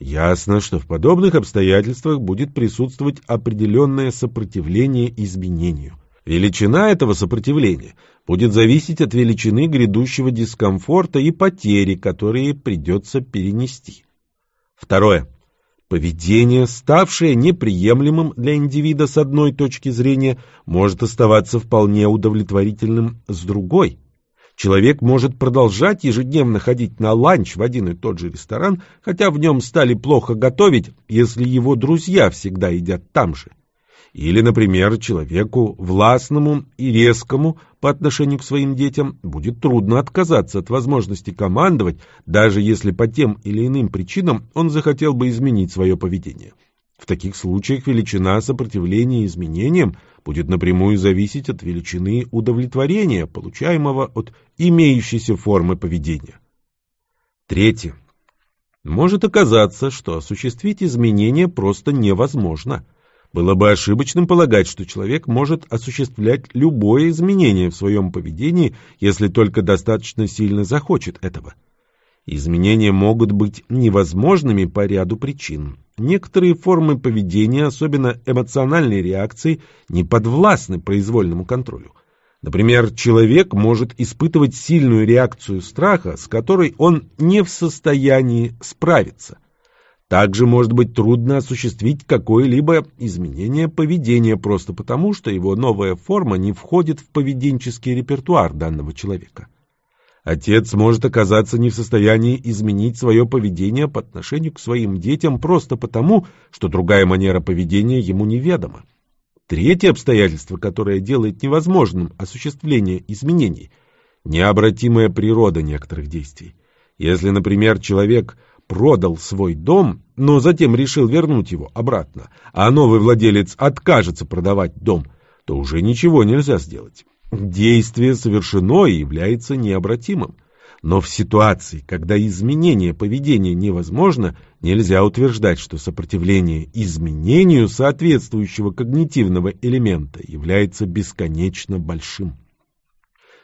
Ясно, что в подобных обстоятельствах будет присутствовать определенное сопротивление изменению – Величина этого сопротивления будет зависеть от величины грядущего дискомфорта и потери, которые придется перенести. Второе. Поведение, ставшее неприемлемым для индивида с одной точки зрения, может оставаться вполне удовлетворительным с другой. Человек может продолжать ежедневно ходить на ланч в один и тот же ресторан, хотя в нем стали плохо готовить, если его друзья всегда едят там же. Или, например, человеку властному и резкому по отношению к своим детям будет трудно отказаться от возможности командовать, даже если по тем или иным причинам он захотел бы изменить свое поведение. В таких случаях величина сопротивления изменениям будет напрямую зависеть от величины удовлетворения, получаемого от имеющейся формы поведения. Третье. Может оказаться, что осуществить изменения просто невозможно – было бы ошибочным полагать, что человек может осуществлять любое изменение в своем поведении, если только достаточно сильно захочет этого. Изменения могут быть невозможными по ряду причин. Некоторые формы поведения, особенно эмоциональные реакции, не подвластны произвольному контролю. Например, человек может испытывать сильную реакцию страха, с которой он не в состоянии справиться. Также может быть трудно осуществить какое-либо изменение поведения просто потому, что его новая форма не входит в поведенческий репертуар данного человека. Отец может оказаться не в состоянии изменить свое поведение по отношению к своим детям просто потому, что другая манера поведения ему неведома. Третье обстоятельство, которое делает невозможным осуществление изменений – необратимая природа некоторых действий. Если, например, человек продал свой дом, но затем решил вернуть его обратно, а новый владелец откажется продавать дом, то уже ничего нельзя сделать. Действие совершено и является необратимым. Но в ситуации, когда изменение поведения невозможно, нельзя утверждать, что сопротивление изменению соответствующего когнитивного элемента является бесконечно большим.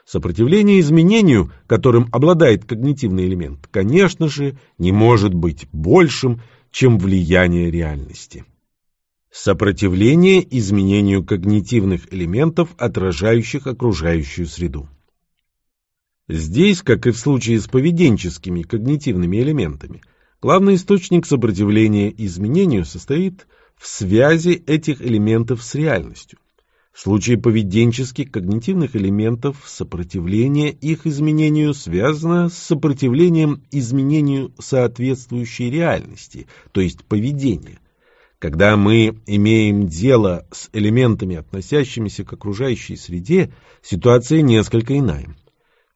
Сопротивление изменению, которым обладает когнитивный элемент, конечно же, не может быть большим, чем влияние реальности. Сопротивление изменению когнитивных элементов, отражающих окружающую среду. Здесь, как и в случае с поведенческими когнитивными элементами, главный источник сопротивления изменению состоит в связи этих элементов с реальностью. В случае поведенческих когнитивных элементов сопротивление их изменению связано с сопротивлением изменению соответствующей реальности, то есть поведения. Когда мы имеем дело с элементами, относящимися к окружающей среде, ситуация несколько иная.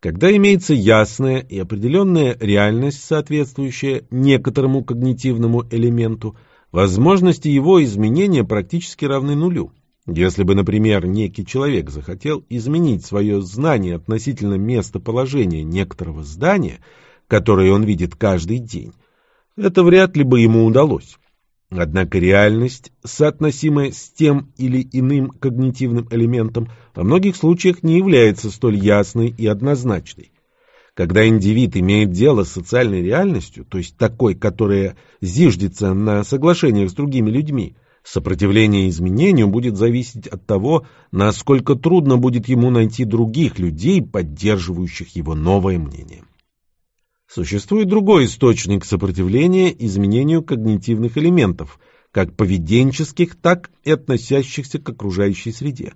Когда имеется ясная и определенная реальность, соответствующая некоторому когнитивному элементу, возможности его изменения практически равны нулю. Если бы, например, некий человек захотел изменить свое знание относительно местоположения некоторого здания, которое он видит каждый день, это вряд ли бы ему удалось. Однако реальность, соотносимая с тем или иным когнитивным элементом, во многих случаях не является столь ясной и однозначной. Когда индивид имеет дело с социальной реальностью, то есть такой, которая зиждется на соглашениях с другими людьми, Сопротивление изменению будет зависеть от того, насколько трудно будет ему найти других людей, поддерживающих его новое мнение. Существует другой источник сопротивления изменению когнитивных элементов, как поведенческих, так и относящихся к окружающей среде.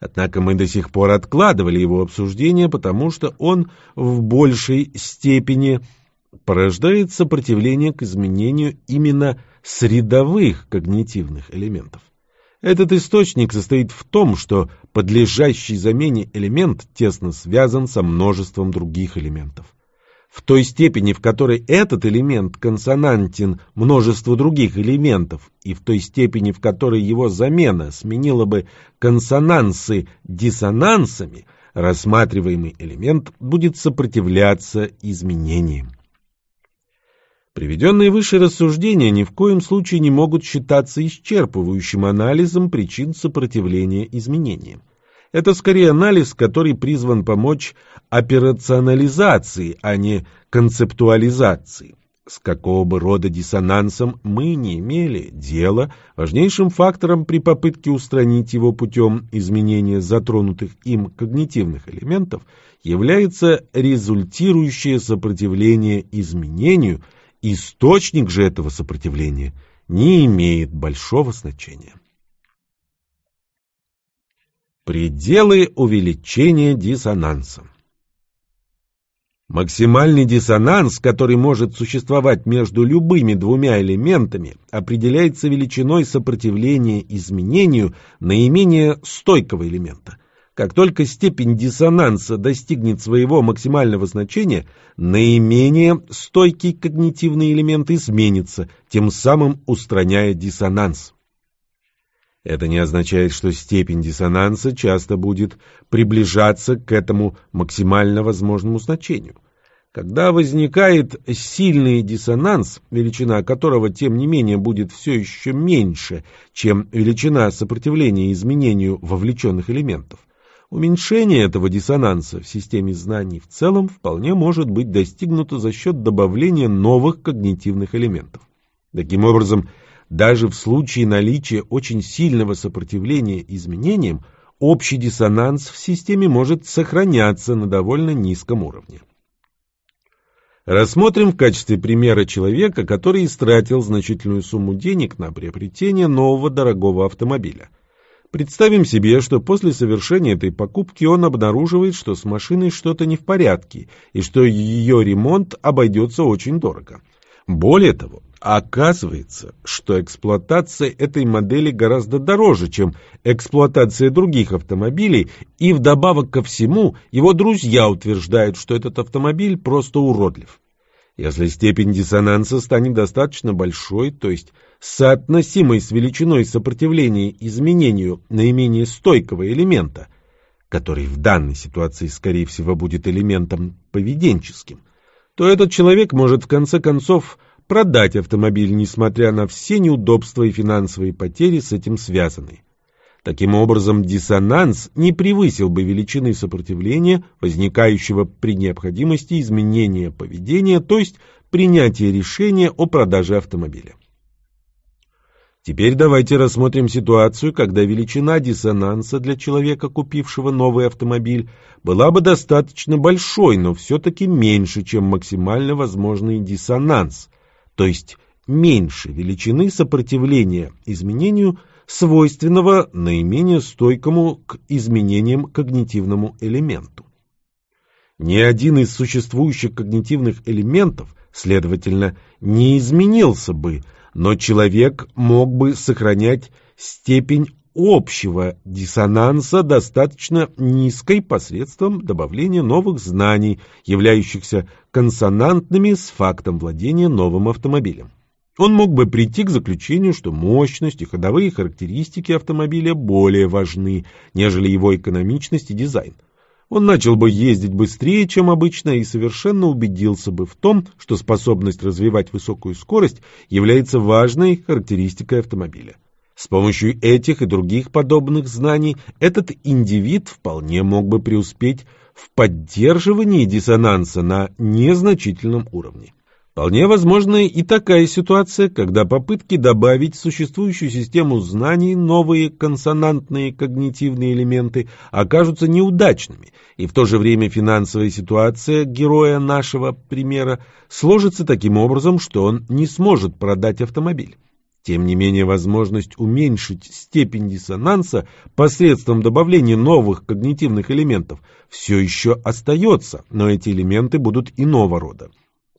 Однако мы до сих пор откладывали его обсуждение, потому что он в большей степени порождает сопротивление к изменению именно средовых когнитивных элементов. Этот источник состоит в том, что подлежащий замене элемент тесно связан со множеством других элементов. В той степени, в которой этот элемент консонантен множеству других элементов, и в той степени, в которой его замена сменила бы консонансы диссонансами, рассматриваемый элемент будет сопротивляться изменениям. Приведенные выше рассуждения ни в коем случае не могут считаться исчерпывающим анализом причин сопротивления изменениям. Это скорее анализ, который призван помочь операционализации, а не концептуализации. С какого бы рода диссонансом мы не имели дело, важнейшим фактором при попытке устранить его путем изменения затронутых им когнитивных элементов является результирующее сопротивление изменению – Источник же этого сопротивления не имеет большого значения. Пределы увеличения диссонанса Максимальный диссонанс, который может существовать между любыми двумя элементами, определяется величиной сопротивления изменению наименее стойкого элемента – как только степень диссонанса достигнет своего максимального значения, наименее стойкий когнитивный элемент изменится, тем самым устраняя диссонанс. Это не означает, что степень диссонанса часто будет приближаться к этому максимально возможному значению. Когда возникает сильный диссонанс, величина которого, тем не менее, будет все еще меньше, чем величина сопротивления изменению вовлеченных элементов, Уменьшение этого диссонанса в системе знаний в целом вполне может быть достигнуто за счет добавления новых когнитивных элементов. Таким образом, даже в случае наличия очень сильного сопротивления изменениям, общий диссонанс в системе может сохраняться на довольно низком уровне. Рассмотрим в качестве примера человека, который истратил значительную сумму денег на приобретение нового дорогого автомобиля. Представим себе, что после совершения этой покупки он обнаруживает, что с машиной что-то не в порядке, и что ее ремонт обойдется очень дорого. Более того, оказывается, что эксплуатация этой модели гораздо дороже, чем эксплуатация других автомобилей, и вдобавок ко всему его друзья утверждают, что этот автомобиль просто уродлив. Если степень диссонанса станет достаточно большой, то есть соотносимой с величиной сопротивления изменению наименее стойкого элемента, который в данной ситуации, скорее всего, будет элементом поведенческим, то этот человек может в конце концов продать автомобиль, несмотря на все неудобства и финансовые потери с этим связанные. Таким образом, диссонанс не превысил бы величины сопротивления, возникающего при необходимости изменения поведения, то есть принятия решения о продаже автомобиля. Теперь давайте рассмотрим ситуацию, когда величина диссонанса для человека, купившего новый автомобиль, была бы достаточно большой, но все-таки меньше, чем максимально возможный диссонанс, то есть меньше величины сопротивления изменению – свойственного наименее стойкому к изменениям когнитивному элементу. Ни один из существующих когнитивных элементов, следовательно, не изменился бы, но человек мог бы сохранять степень общего диссонанса достаточно низкой посредством добавления новых знаний, являющихся консонантными с фактом владения новым автомобилем. Он мог бы прийти к заключению, что мощность и ходовые характеристики автомобиля более важны, нежели его экономичность и дизайн. Он начал бы ездить быстрее, чем обычно, и совершенно убедился бы в том, что способность развивать высокую скорость является важной характеристикой автомобиля. С помощью этих и других подобных знаний этот индивид вполне мог бы преуспеть в поддерживании диссонанса на незначительном уровне. Вполне возможна и такая ситуация, когда попытки добавить в существующую систему знаний новые консонантные когнитивные элементы окажутся неудачными, и в то же время финансовая ситуация героя нашего примера сложится таким образом, что он не сможет продать автомобиль. Тем не менее, возможность уменьшить степень диссонанса посредством добавления новых когнитивных элементов все еще остается, но эти элементы будут иного рода.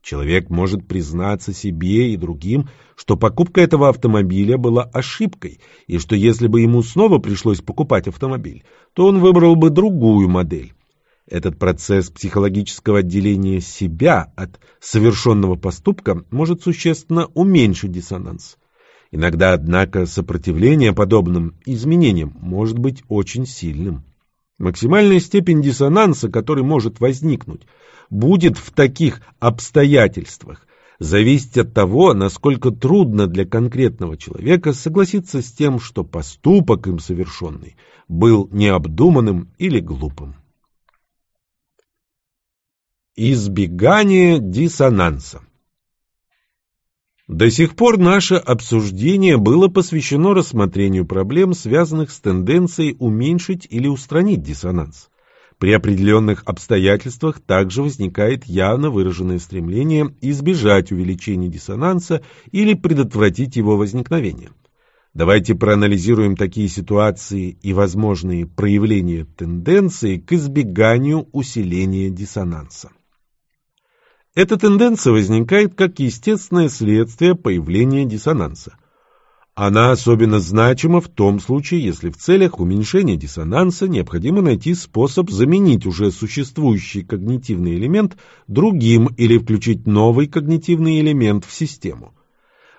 Человек может признаться себе и другим, что покупка этого автомобиля была ошибкой, и что если бы ему снова пришлось покупать автомобиль, то он выбрал бы другую модель. Этот процесс психологического отделения себя от совершенного поступка может существенно уменьшить диссонанс. Иногда, однако, сопротивление подобным изменениям может быть очень сильным. Максимальная степень диссонанса, который может возникнуть, будет в таких обстоятельствах зависеть от того, насколько трудно для конкретного человека согласиться с тем, что поступок им совершенный был необдуманным или глупым. Избегание диссонанса До сих пор наше обсуждение было посвящено рассмотрению проблем, связанных с тенденцией уменьшить или устранить диссонанс. При определенных обстоятельствах также возникает явно выраженное стремление избежать увеличения диссонанса или предотвратить его возникновение. Давайте проанализируем такие ситуации и возможные проявления тенденции к избеганию усиления диссонанса. Эта тенденция возникает как естественное следствие появления диссонанса. Она особенно значима в том случае, если в целях уменьшения диссонанса необходимо найти способ заменить уже существующий когнитивный элемент другим или включить новый когнитивный элемент в систему.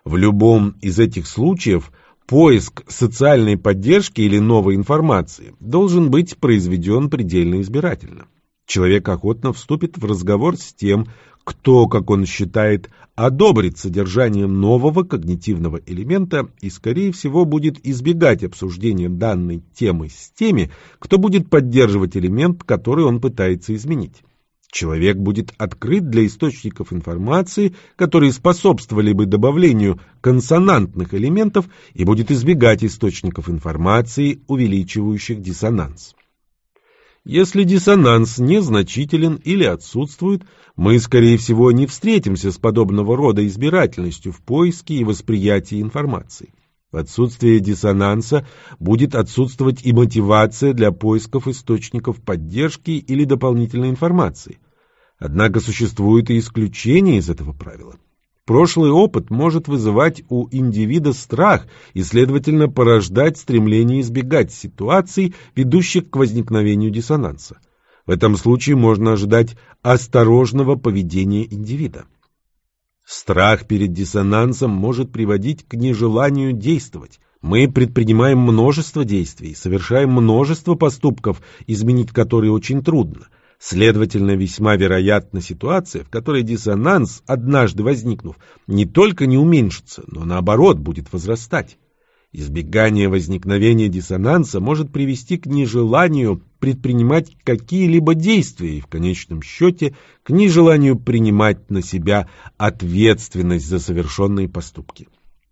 В любом из этих случаев поиск социальной поддержки или новой информации должен быть произведен предельно избирательно. Человек охотно вступит в разговор с тем, кто, как он считает, одобрит содержанием нового когнитивного элемента и, скорее всего, будет избегать обсуждения данной темы с теми, кто будет поддерживать элемент, который он пытается изменить. Человек будет открыт для источников информации, которые способствовали бы добавлению консонантных элементов и будет избегать источников информации, увеличивающих диссонанс. Если диссонанс незначителен или отсутствует, мы, скорее всего, не встретимся с подобного рода избирательностью в поиске и восприятии информации. В отсутствие диссонанса будет отсутствовать и мотивация для поисков источников поддержки или дополнительной информации. Однако существует и исключение из этого правила. Прошлый опыт может вызывать у индивида страх и, следовательно, порождать стремление избегать ситуаций, ведущих к возникновению диссонанса. В этом случае можно ожидать осторожного поведения индивида. Страх перед диссонансом может приводить к нежеланию действовать. Мы предпринимаем множество действий, совершаем множество поступков, изменить которые очень трудно – Следовательно, весьма вероятна ситуация, в которой диссонанс, однажды возникнув, не только не уменьшится, но наоборот будет возрастать. Избегание возникновения диссонанса может привести к нежеланию предпринимать какие-либо действия и в конечном счете к нежеланию принимать на себя ответственность за совершенные поступки.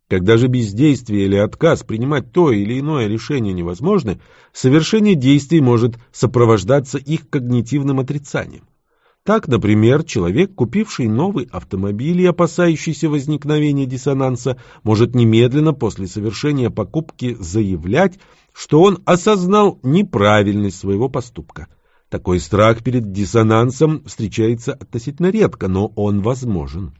Когда же бездействие или отказ принимать то или иное решение невозможны, совершение действий может сопровождаться их когнитивным отрицанием. Так, например, человек, купивший новый автомобиль и опасающийся возникновения диссонанса, может немедленно после совершения покупки заявлять, что он осознал неправильность своего поступка. Такой страх перед диссонансом встречается относительно редко, но он возможен.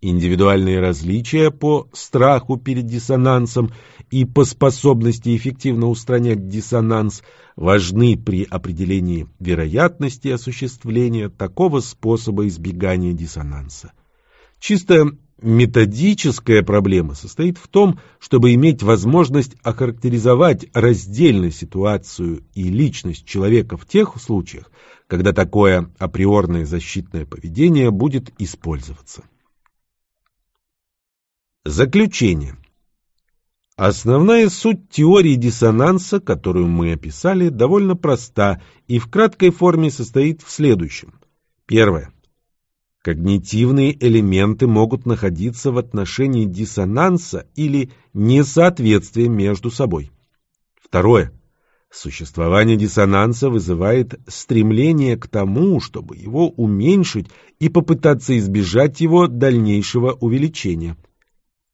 Индивидуальные различия по страху перед диссонансом и по способности эффективно устранять диссонанс важны при определении вероятности осуществления такого способа избегания диссонанса. Чисто методическая проблема состоит в том, чтобы иметь возможность охарактеризовать раздельно ситуацию и личность человека в тех случаях, когда такое априорное защитное поведение будет использоваться. Заключение. Основная суть теории диссонанса, которую мы описали, довольно проста и в краткой форме состоит в следующем. Первое. Когнитивные элементы могут находиться в отношении диссонанса или несоответствия между собой. Второе. Существование диссонанса вызывает стремление к тому, чтобы его уменьшить и попытаться избежать его дальнейшего увеличения.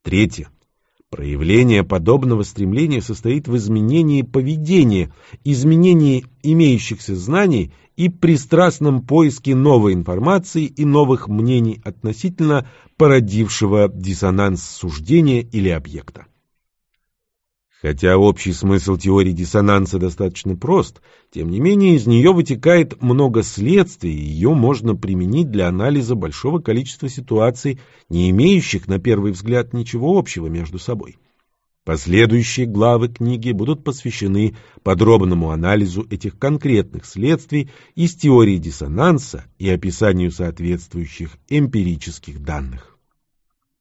Третье. Проявление подобного стремления состоит в изменении поведения, изменении имеющихся знаний и пристрастном поиске новой информации и новых мнений относительно породившего диссонанс суждения или объекта. Хотя общий смысл теории диссонанса достаточно прост, тем не менее из нее вытекает много следствий, и ее можно применить для анализа большого количества ситуаций, не имеющих на первый взгляд ничего общего между собой. Последующие главы книги будут посвящены подробному анализу этих конкретных следствий из теории диссонанса и описанию соответствующих эмпирических данных.